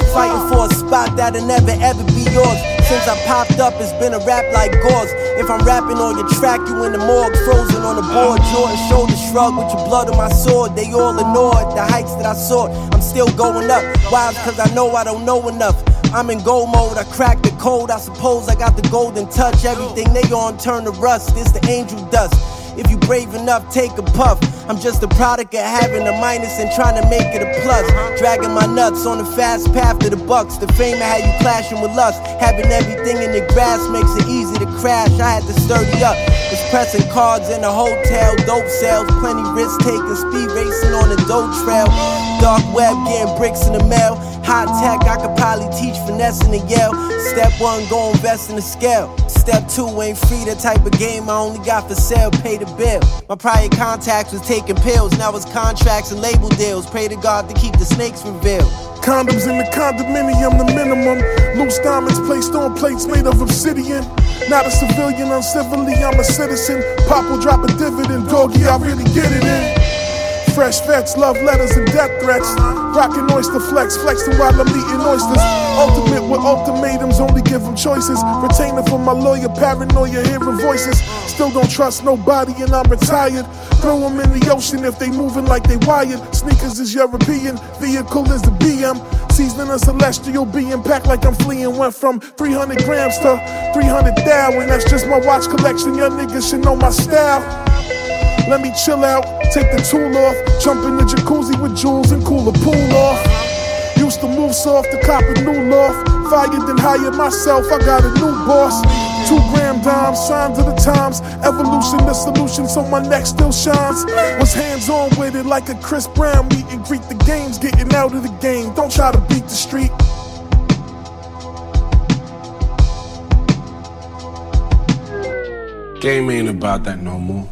Speaker 36: Fighting for a spot that'll never ever be yours. Since I popped up, it's been a rap like gauze. If I'm rapping on your track, you in the morgue, frozen on the board. Jordan shoulder shrug with your blood on my sword. They all ignored the heights that I sought. I'm still going up. Why? Cause I know I don't know enough. I'm in gold mode, I cracked the code. I suppose I got the golden touch. Everything they on turn to rust. It's the angel dust. If you brave enough, take a puff. I'm just a product of having a minus and trying to make it a plus. Uh-huh. Dragging my nuts on the fast path to the bucks. The fame I had you clashing with lust. Having everything in the grass makes it easy to crash. I had to sturdy up. Was pressing cards in a hotel, dope sales, plenty risk taking, speed racing on the dope trail. Dark web getting bricks in the mail. High tech, I could probably teach finesse in the Yale. Step one, go invest in the scale. Step two, ain't free the type of game I only got for sale, pay the bill. My prior contacts was taking pills, now it's contracts and label deals. Pray to God to keep the snakes revealed.
Speaker 37: Condoms in the condominium, the minimum. Loose diamonds placed on plates made of obsidian. Not a civilian, uncivilly, I'm a citizen. Pop will drop a dividend, doggy, I really get it in. Fresh vets, love letters, and death threats. Rockin' oyster flex, flexin' while I'm eating oysters. Ultimate with ultimatums, only give them choices. Retainer for my lawyer, paranoia, hearing voices. Still don't trust nobody, and I'm retired. Throw them in the ocean if they moving like they wired. Sneakers is European, vehicle is the BM. Seasoning a celestial being packed like I'm fleeing. Went from 300 grams to 300 thou, and that's just my watch collection. Young niggas should know my style. Let me chill out, take the tool off, jump in the jacuzzi with jewels and cool the pool off. Used to move soft to cop a new loft. Fired then hired myself, I got a new boss. Two gram dimes, signs of the times. Evolution, the solution, so my neck still shines. Was hands on with it like a Chris Brown meet and greet the games, getting out of the game. Don't try to beat the street.
Speaker 38: Game ain't about that no more.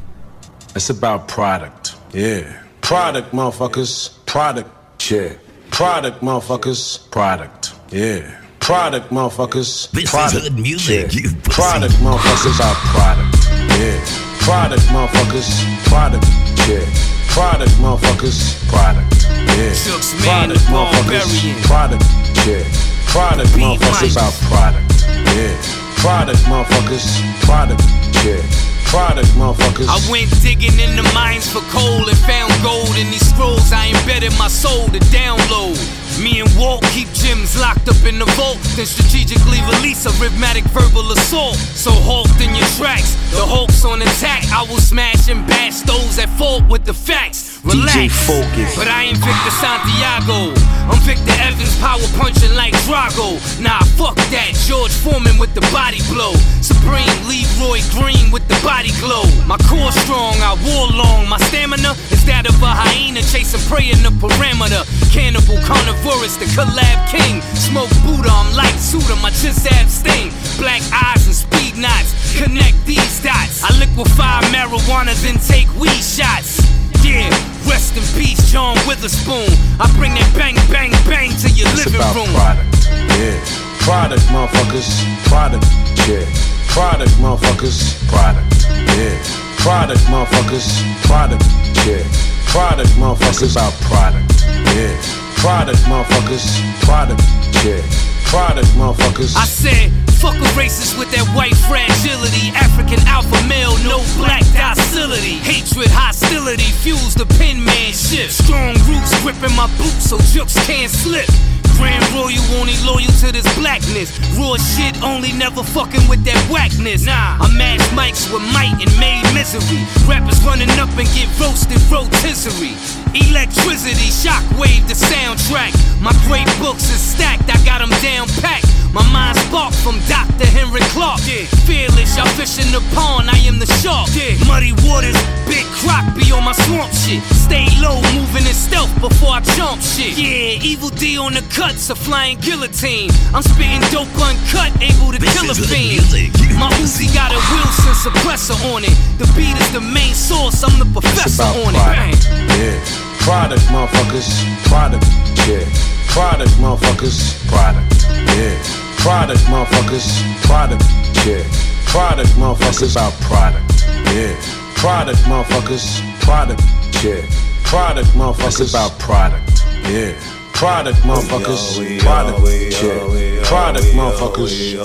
Speaker 38: It's about product. Yeah. Product, motherfuckers. Product. Yeah. Product, motherfuckers. Product. Yeah. Product, motherfuckers.
Speaker 18: This is
Speaker 38: product.
Speaker 18: hood music,
Speaker 38: Yeah.
Speaker 18: you.
Speaker 38: Product, motherfuckers. About product. Yeah. Product, motherfuckers. Product. Yeah. Product, motherfuckers. Product. Yeah.
Speaker 9: Shooks,
Speaker 38: Product, motherfuckers.
Speaker 9: barbarian.
Speaker 38: Product. Yeah. Product, motherfuckers.
Speaker 9: Mike.
Speaker 38: About product. Yeah. Product, motherfuckers. Product. Yeah. Product, motherfuckers.
Speaker 9: I went digging in the mines for coal and found gold in these scrolls. I embedded my soul to download. Me and Walt keep gems locked up in the vault, then strategically release a rhythmic verbal assault. So halt in your tracks, the Hulk's on attack. I will smash and bash those at fault with the facts. Relax,
Speaker 29: DJ Focuz.
Speaker 9: but I ain't Victor Santiago. I'm Victor Evans, power punching like Drago. Nah, fuck that. George Foreman with the body blow. Supreme Leroy Green with the body glow. My core strong, I war long. My stamina is that of a hyena chasing prey in the parameter. Cannibal carnivorous, the collab king. Smoke Buddha, I'm like Suda, my just abstain. Black eyes and speed knots. Connect these dots. I liquefy marijuana, then take weed shots. Yeah, rest in peace, John Witherspoon. I bring that bang, bang, bang to your
Speaker 38: It's
Speaker 9: living
Speaker 38: about
Speaker 9: room.
Speaker 38: product. Yeah. Product, motherfuckers. Product. Yeah. Product, motherfuckers. Product. Yeah. Product, motherfuckers. Product. Yeah. Product, motherfuckers. About product. Yeah. Product, motherfuckers. Product. Yeah. Product, motherfuckers.
Speaker 9: I said, fuck a racist with that white fragility. African alpha male, no black docility. Hatred, hostility, fuels the pen man shift. Strong roots gripping my boots so jokes can't slip. Grand Royal only loyal to this blackness. Raw shit only never fucking with that whackness. Nah, I match mics with might and made misery. Rappers running up and get roasted, rotisserie. Electricity, shockwave the soundtrack. My great books is stacked, I got them down. My mind sparked from Dr. Henrik Clarke. Yeah. Fearless, y'all fish in the pond, I am the shark. Yeah. Muddy waters, big croc be on my swamp shit. Stay low, moving in stealth before I jump shit. Yeah, Evil D on the cuts, a flying guillotine. I'm spitting dope uncut, able to
Speaker 18: This
Speaker 9: kill a fiend. My. Uzi got a Wilson suppressor on it. The beat is the main source, I'm the professor on it. Bang.
Speaker 38: Yeah. Product, motherfuckers. Product. Yeah. Product, motherfuckers. Product. Yeah. Product, motherfuckers. Product. Yeah. Product, motherfuckers. It's About product. Yeah. Product, motherfuckers. Product. Yeah. Product, motherfuckers. It's About product. Yeah. Product, motherfuckers. Product, yeah. Product, motherfuckers.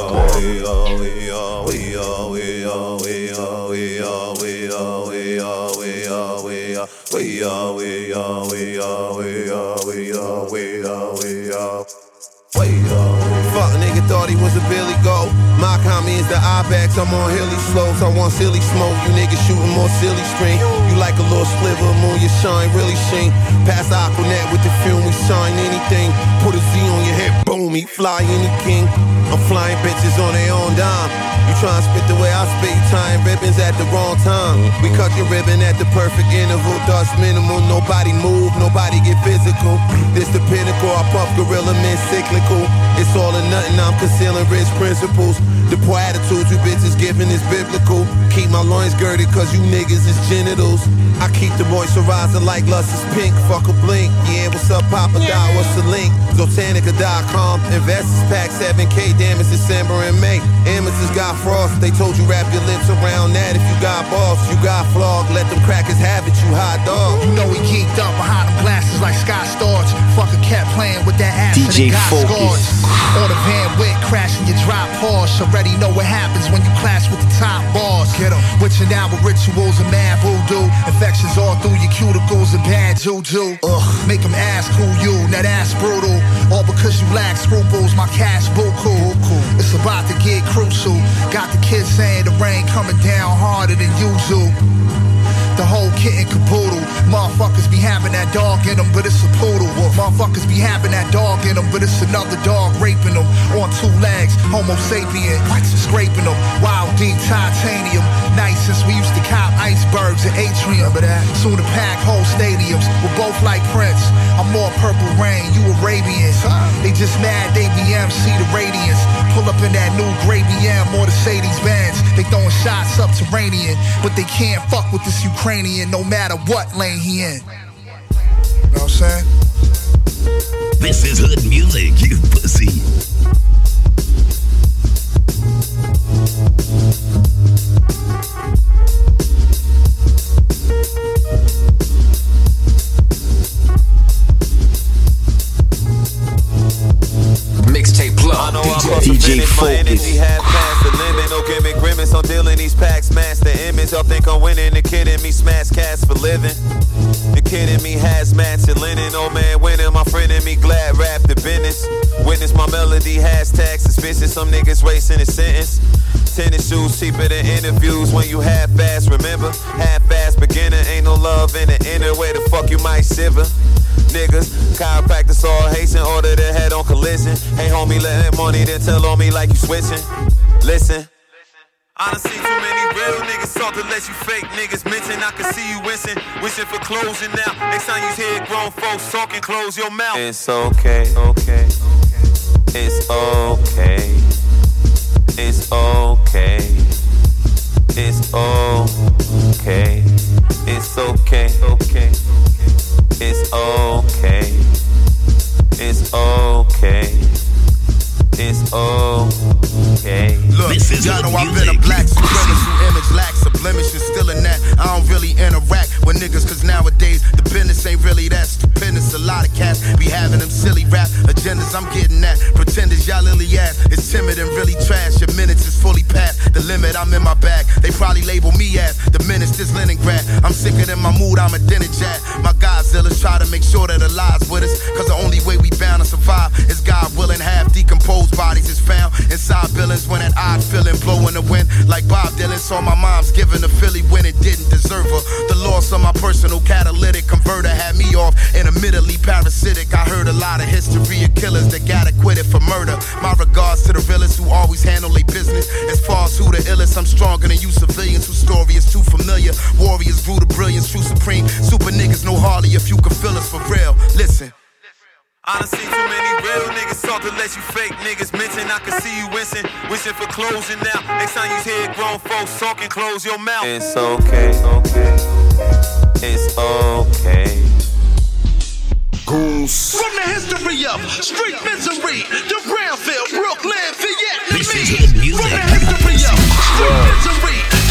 Speaker 39: Fuck nigga thought he was a Billy Goat. My comment is the Ibex, I'm on hilly slopes. I want silly smoke, you niggas shooting more silly string. You like a little sliver of moon, you shine really sheen. Pass Aquanet with the film, we shine anything. Put a Z on your head, boom, he fly any king. I'm flying bitches on their own dime. You try and spit the way I spit, you tying ribbons at the wrong time. We cut your ribbon at the perfect interval, dust minimal. Nobody move, nobody get physical. This the pinnacle, I puff gorilla men cyclical. It's all or nothing, I'm concealing rich principles. The poor attitudes you bitches giving is biblical. Keep my loins girded, cause you niggas is genitals. I keep the moisturizing like lust is pink. Fuck a blink. Yeah, what's up, Papa Dow? What's the link? Zotanica.com. Investors pack 7K, damn, it's December and May. Amethyst got frost. They told you wrap your lips around that. If you got boss, you got flogged. Let them crackers have it, you hot dog.
Speaker 40: You know he geeked up behind them glasses like Scott Storch. Fucker kept playing with that ass
Speaker 39: DJ
Speaker 40: and it got
Speaker 39: Focuz.
Speaker 40: scorched. Or the Van Wyck crashing your drop Porsche. Already know what happens when you clash with the top boss. Get 'em. Witching out with rituals and mad voodoo. Infections all through your cuticles and bad juju. Ugh, make 'em ask who you, now that's brutal. All because you lack scruples, my cash buku. It's about to get crucial. Got the kids saying the rain coming down harder than usual. The whole kit and caboodle. Motherfuckers be having that dog in them, but it's a poodle. Motherfuckers be having that dog in them, but it's another dog raping them. On two legs, Homo sapien, scraping them. Wild deep titanium. Nice since we used to cop icebergs at Atrium. Remember that? Soon to pack whole stadiums. We're both like Prince. I'm more purple rain, you Arabian. They just mad they BMC the radiance. Pull up in that new gray BM or the Sadie's Benz. They throwing shots subterranean, but they can't fuck with this No matter what lane he in. You know what I'm saying?
Speaker 18: This is hood music, you pussy.
Speaker 1: DJ,
Speaker 39: up to My energy
Speaker 1: Focuz.
Speaker 39: has. No gimmick grimace. I'm dealing these packs. Master image. Y'all think I'm winning. The kidding me. Smash cats for living. The kidding me. Hazmats and linen. Oh man, winning. My friend and me. Glad rap the business. Witness my melody. Hashtag suspicious. Some niggas racing a sentence. Tennis shoes cheaper than interviews when you half fast. Remember, half fast beginner. Ain't no love in the inner. Where the fuck you might shiver. Niggas, chiropractors all Haitian, order their head on collision. Hey homie, let that money then tell on me like you switching. Listen. Seen too many real niggas talk to let you fake niggas mention. I can see you wishing, wishing for closing now. Next time you hear grown folks talking, close your mouth. It's okay, okay. It's okay. It's okay. It's okay. It's okay, okay. It's okay. It's okay. It's okay.
Speaker 40: Look, y'all know I've been a black supremacist image, lacks a blemish, and still in that. I don't really interact with niggas, cause nowadays the business ain't really that stupendous. A lot of cats be having them silly rap agendas. I'm getting that. Pretenders, y'all lily ass is timid and really trash. Your minutes is fully past the limit. I'm in my bag. They probably label me as the this Leningrad. I'm sicker than my mood, I'm a dinner jack. My Godzilla's try to make sure that the lies with us, cause the only way we bound to survive is God willing. Half decomposed bodies is found inside villains when that odd feeling blowing the wind like Bob Dylan saw my mom's giving a Philly when it didn't deserve her. The loss of my personal catalytic converter had me off and admittedly parasitic. I heard a lot of history of killers that got acquitted for murder. My regards to the realest who always handle their business. As far as who the illest, I'm stronger than you civilians whose story is too familiar. Warriors grew to brilliance, true supreme. Super niggas know Harley if you can feel us for real. Listen.
Speaker 39: I done seen too many real niggas talk to let you fake niggas mention. I can see you wincing, wishing for closing now. Next time you hear grown folks talking, close your mouth. It's okay, okay. It's okay.
Speaker 29: Goons.
Speaker 40: From the history of street misery to Brownsville, Brooklyn, Vietnamese.
Speaker 18: This is hood music.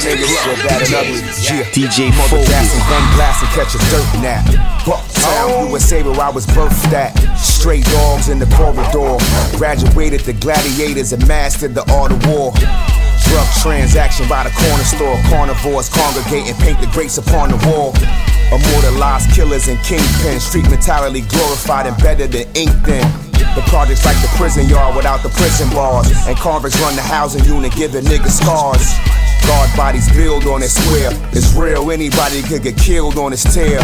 Speaker 41: niggas, shit, bad and ugly. Yeah.
Speaker 42: DJ
Speaker 41: Mother
Speaker 42: Focuz.
Speaker 41: gas and gun blast and catch a dirt nap. Bucktown, oh. USA, where I was birthed at. Stray dogs in the corridor. Graduated the gladiators and mastered the art of war. Drug transaction by the corner store. Carnivores congregate and paint the grace upon the wall. Immortalized killers and kingpins. Street mentality glorified and better than ink then. The project's like the prison yard without the prison bars. And convicts run the housing unit, give giving niggas scars. Guard bodies build on this square. It's real, anybody could get killed on this tear.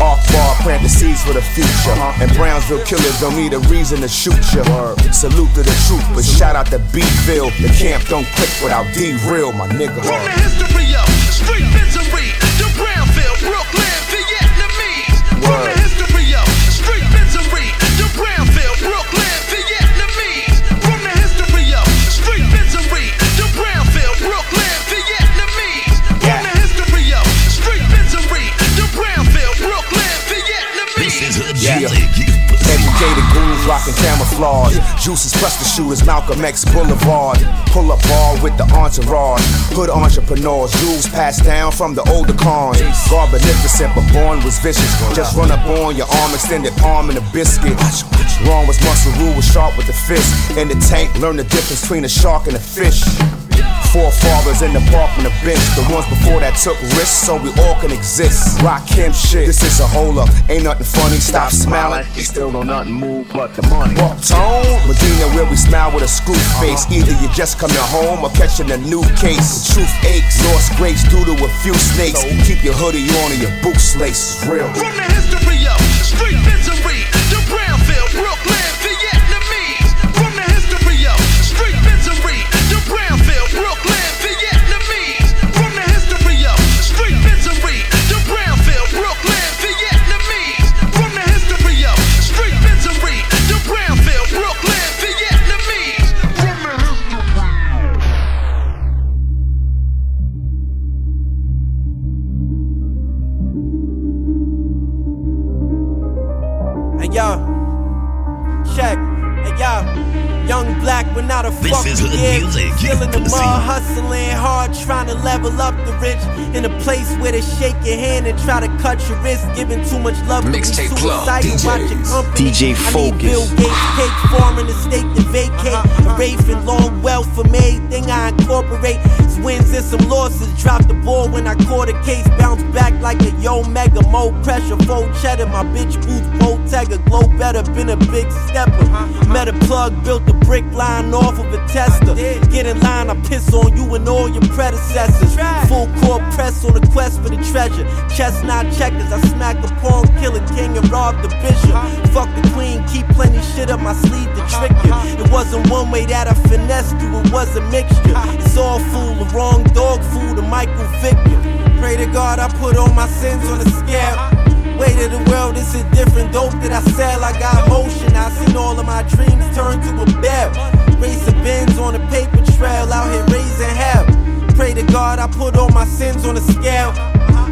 Speaker 41: Off bar, plant the seeds for the future. And Brownsville killers don't need a reason to shoot you. Salute to the troopers, shout out to Beeville. The camp don't click without D-Real, my nigga.
Speaker 37: From the history of street misery, the Brownsville, Brooklyn,
Speaker 41: Juices plus the shooters, Malcolm X Boulevard. Pull up ball with the entourage. Hood entrepreneurs, rules passed down from the older cons. God beneficent, but born was vicious. Just run up on your arm, extended palm and a biscuit. Wrong was muscle, rule was sharp with the fist. In the tank, learn the difference between a shark and a fish. Forefathers in the park on the bench. The ones before that took risks so we all can exist. Rock him shit. This is a hole up. Ain't nothing funny. Stop smiling. He still don't nothing move but the money. Walk Tone. Medina where we smile with a screw face. Uh-huh. Either you just coming home or catching a new case. The truth aches. Lost grace due to a few snakes. Keep your hoodie on and your boots laced. Real.
Speaker 37: From the history of street misery, the Brownsville, Brooklyn,
Speaker 36: Still in the
Speaker 43: pussy.
Speaker 36: mud, hustling hard, trying to level up the rich. In a place where they shake your hand and try to cut your wrist. Giving too much love to be
Speaker 1: Mixtape
Speaker 36: Plug. Watch your
Speaker 1: DJs.
Speaker 36: company.
Speaker 42: DJ
Speaker 36: I need
Speaker 42: Focuz.
Speaker 36: Bill Gates cake, foreign estate to vacate. Rafe and long wealth for me. Thing I incorporate. It's wins and some losses. Drop the ball when I caught a case. Bounce back like a yo mega. Mo pressure, full cheddar. My bitch boots, Bottega. Glow better, been a big stepper. Uh-huh. Met a plug, built the brick line off of a tester. Get in line, I piss on you and all your predecessors. Full court press on the quest for the treasure. Chestnut checkers, I smack a pawn, kill a king and rob the bishop. Uh-huh. Fuck the queen, keep plenty shit up my sleeve to trick you. Uh-huh. It wasn't one way that I finessed you, it was a mixture. It's all fool, the wrong dog food, the Michael Vicker. Pray to God I put all my sins on the scale. Way to the world, it's a different dope that I sell. I got motion, I seen all of my dreams turn to a bell. Race of bins on a paper trail, out here raising hell. Pray to God I put all my sins on the scale.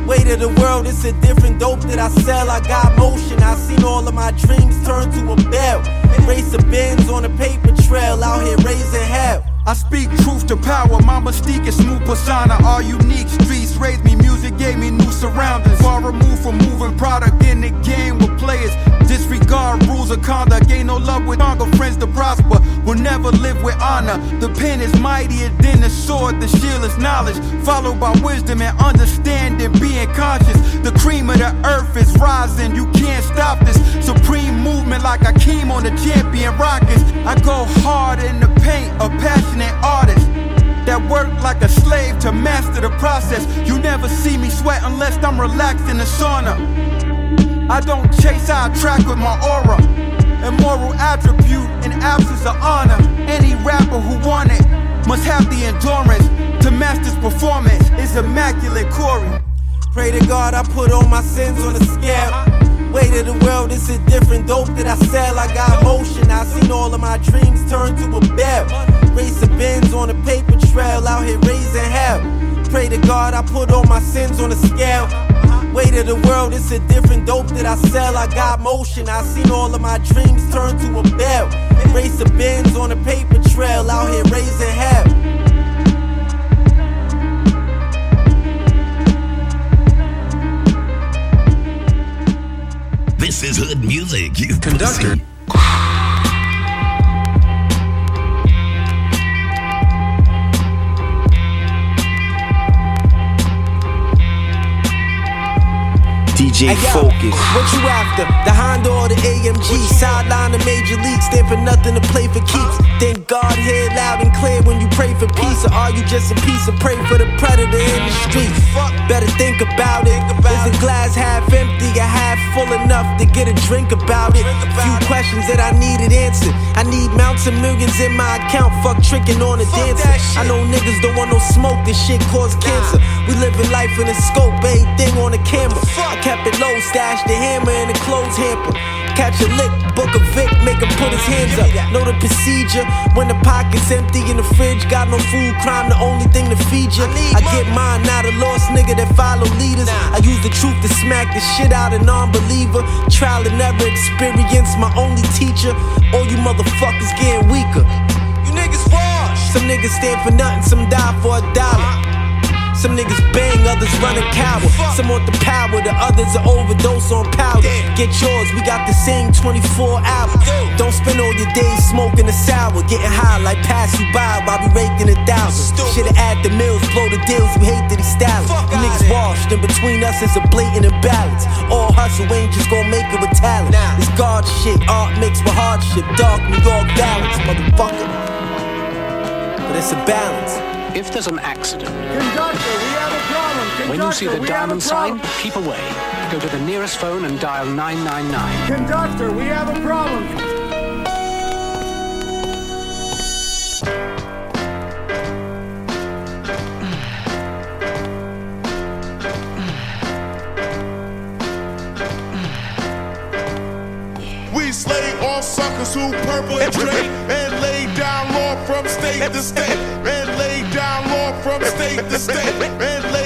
Speaker 36: Way to the world, it's a different dope that I sell. I got motion, I seen all of my dreams turn to a bell. Race of bins on a paper trail, out here raising hell.
Speaker 44: I speak truth to power, my mystique is smooth persona, all unique. Streets raised me, music gave me new surroundings. Far removed from moving product in the game with players. Disregard rules of conduct, ain't no love with hunger, friends to prosper. Will never live with honor. The pen is mightier than the sword, the shield is knowledge. Followed by wisdom and understanding, being conscious. The cream of the earth is rising, you can't stop this. Supreme movement like came on the champion rockets. I go hard in the paint, a passionate artist that work like a slave to master the process. You never see me sweat unless I'm relaxed in the sauna. I don't chase, I attract with my aura. A moral attribute in absence of honor. Any rapper who want it must have the endurance to master's performance. It's immaculate, Corey.
Speaker 36: Pray to God I put all my sins on the scale. Way to the world, it's a different dope that I sell. I got motion, I seen all of my dreams turn to a bell. Race of bins on a paper trail, out here raising hell. Pray to God I put all my sins on the scale. Way to the world, it's a different dope that I sell. I got motion, I seen all of my dreams turn to a bell. Race of bins on a paper trail. trail out here raising hell.
Speaker 18: This is hood music, you conductor.
Speaker 36: Hey,
Speaker 41: DJ
Speaker 36: yo,
Speaker 41: Focuz.
Speaker 36: What you after? The Honda or the AMG? Sideline the major league, stand for nothing to play for keeps. Thank God, hear loud and clear when you pray for peace. Or are you just a piece of prey for the predator in the streets? Better think about it. Is the glass half empty or half full enough to get a drink about it? Few questions that I needed answered. I need mounts of millions in my account. Fuck tricking on a dancer. I know niggas don't want no smoke. This shit cause cancer. We living life in a scope, everything on a camera. I kept it low, stashed the hammer in a clothes hamper. Catch a lick, book a Vic, make him put his hands up. Know the procedure when the pocket's empty in the fridge. Got no food, crime, the only thing to feed you. I get mine, not a lost nigga that follow leaders. I use the truth to smack the shit out of non-believer. Trial and error experience, my only teacher. All you motherfuckers getting weaker. You niggas wash. Some niggas stand for nothing, some die for a dollar. Some niggas bang, others run and cower. Some want the power, the others are overdose on power. Get yours, we got the same 24 hours. Don't spend all your days smoking a sour, getting high like pass you by while we raking a thousand. Shoulda add the mills, blow the deals, we hate that he styling. You niggas washed, and between us is a blatant imbalance. All hustle ain't just gonna make it with talent. It's God shit, art mixed with hardship, dark New York balance, motherfucker. But it's a balance.
Speaker 45: If there's an accident, Conductor, when you see the diamond sign, keep away. Go to the nearest phone and dial 999.
Speaker 46: Conductor, we have a problem.
Speaker 29: We slay all suckers who perpetrate and lay down law from state to state. And lay down law from state to state. Down law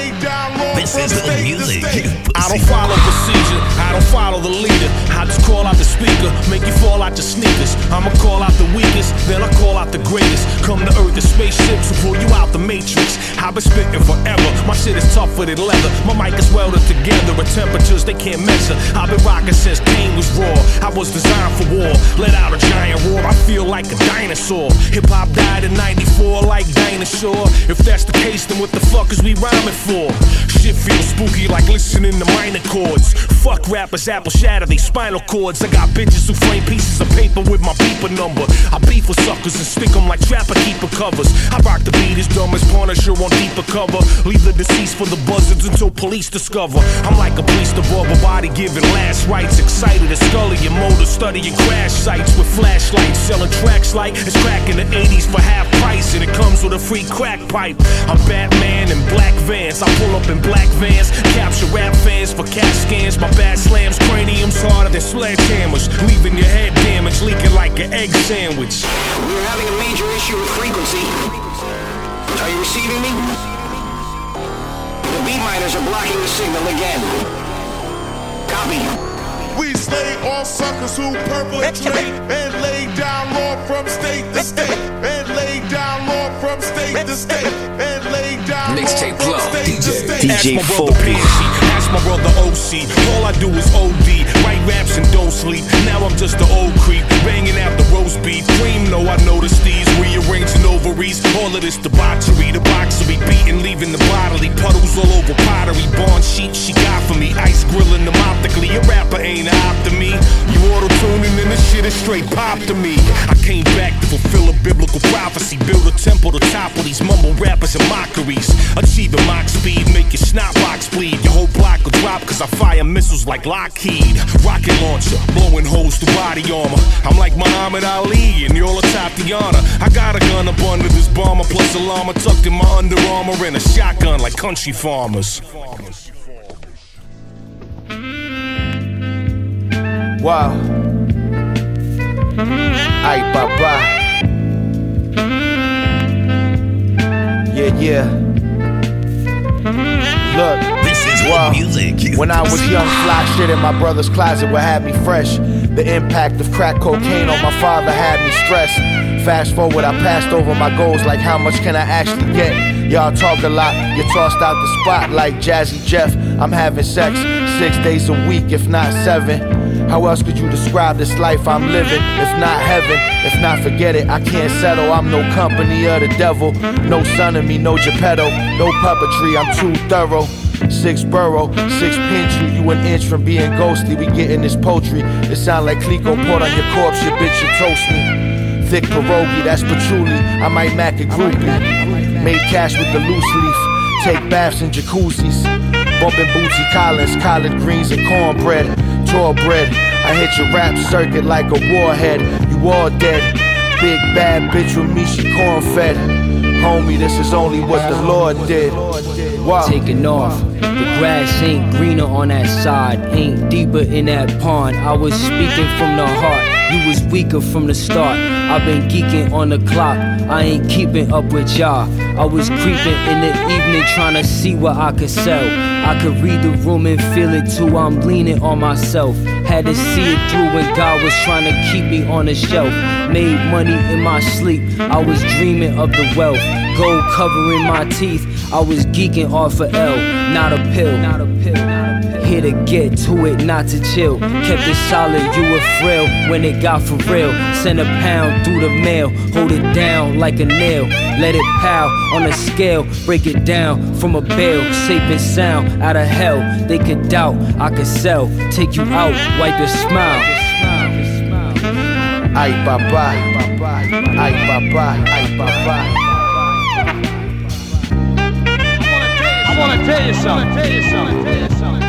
Speaker 18: This is hood
Speaker 29: state to
Speaker 18: music,
Speaker 25: I don't follow procedure, I don't follow the leader. I just call out the speaker, make you fall out your sneakers. I'ma call out the weakest, then I call out the greatest. Come to earth in spaceships and pull you out the matrix. I've been spitting forever, my shit is tougher than leather. My mic is welded together at temperatures they can't measure. I've been rocking since pain was raw. I was designed for war, let out a giant roar. I feel like a dinosaur. Hip hop died in 94 like dinosaur. If that's the case, then what the fuck is we rhyming for? Shit feels spooky like listening to minor chords. Fuck rappers, apple shatter they spinal cords. I got bitches who frame pieces of paper with my beeper number. I beef with suckers and stick 'em like trapper keeper covers. I rock the beat as dumb as Punisher on deeper cover. Leave the deceased for the buzzards until police discover. I'm like a priest above a body giving last rites. Excited as Scully and Mulder studying crash sites with flashlights. Selling tracks like it's crack in the 80s for half price. And it comes with a free crack pipe. I'm Batman in black vans. I pull up in black vans. Capture rap fans for cat scans. My bad slams, craniums harder than sledgehammers. Leaving your head damaged, leaking like an egg sandwich.
Speaker 45: We're having a major issue with frequency. Are you receiving me? The beat miners are blocking the signal again. Copy.
Speaker 29: We slay all suckers who perpetrate and lay down law from state to state. And lay down law from state to state. And lay down
Speaker 1: Mixtape
Speaker 29: law from state to state.
Speaker 25: Ask my brother Banshee, ask my brother OC. All I do is OD, write raps and don't sleep. Now I'm just the old creep, banging the roast beef. Cream, no, I noticed these rearranging ovaries. All of this debauchery, the boxer be beating, leaving the bodily puddles all over pottery. Barn sheet she got for me, ice grilling them optically. A rapper ain't after me. You auto tuning and this shit is straight pop to me. I came back to fulfill a biblical prophecy, build a temple to topple these mumble rappers and mockeries. Achieving mock speed, make your snot box bleed. Your whole block will drop cause I fire missiles like Lockheed. Rocket launcher, blowing holes through body armor. I'm like Muhammad Ali and you're a Tatiana. I got a gun up under this bomber, plus a llama tucked in my Under Armour and a shotgun like country farmers.
Speaker 24: Wow. Ay, papá. Yeah, yeah. Look.
Speaker 18: This is
Speaker 24: wow.
Speaker 18: music,
Speaker 24: When I was young, fly shit in my brother's closet would have me fresh. The impact of crack cocaine on my father had me stressed. Fast forward, I passed over my goals like how much can I actually get? Y'all talk a lot, you tossed out the spot like Jazzy Jeff. I'm having sex six days a week, if not seven. How else could you describe this life I'm living? If not heaven, if not forget it, I can't settle. I'm no company of the devil, no son of me, no Geppetto, no puppetry, I'm too thorough. Six burrow, six pinch you, you an inch from being ghostly. We getting this poultry. It sound like Clicquot poured on your corpse, your bitch, you toast me. Thick pierogi, that's patchouli. I might mac a groupie. Made cash with the loose leaf. Take baths in jacuzzis. Bumping Bootsy Collins, collard greens and cornbread. Tall bread. I hit your rap circuit like a warhead. You all dead. Big bad bitch with me, she corn fed. Homie, this is only what the Lord did. Wow.
Speaker 47: Taking off. The grass ain't greener on that side, ain't deeper in that pond. I was speaking from the heart, you was weaker from the start. I've been geeking on the clock, I ain't keeping up with y'all. I was creeping in the evening trying to see what I could sell. I could read the room and feel it too, I'm leaning on myself. Had to see it through when God was trying to keep me on the shelf. Made money in my sleep, I was dreaming of the wealth. Gold covering my teeth, I was geeking off a L, not a pill. Not a pill. Here to get to it, not to chill. Kept it solid, you were frail when it got for real. Send a pound through the mail, hold it down like a nail. Let it pow on a scale, break it down from a bale. Safe and sound out of hell. They could doubt I could sell, take you out, wipe your smile.
Speaker 24: Ay papá, ay papá, ay papá.
Speaker 48: You something. Tell you something.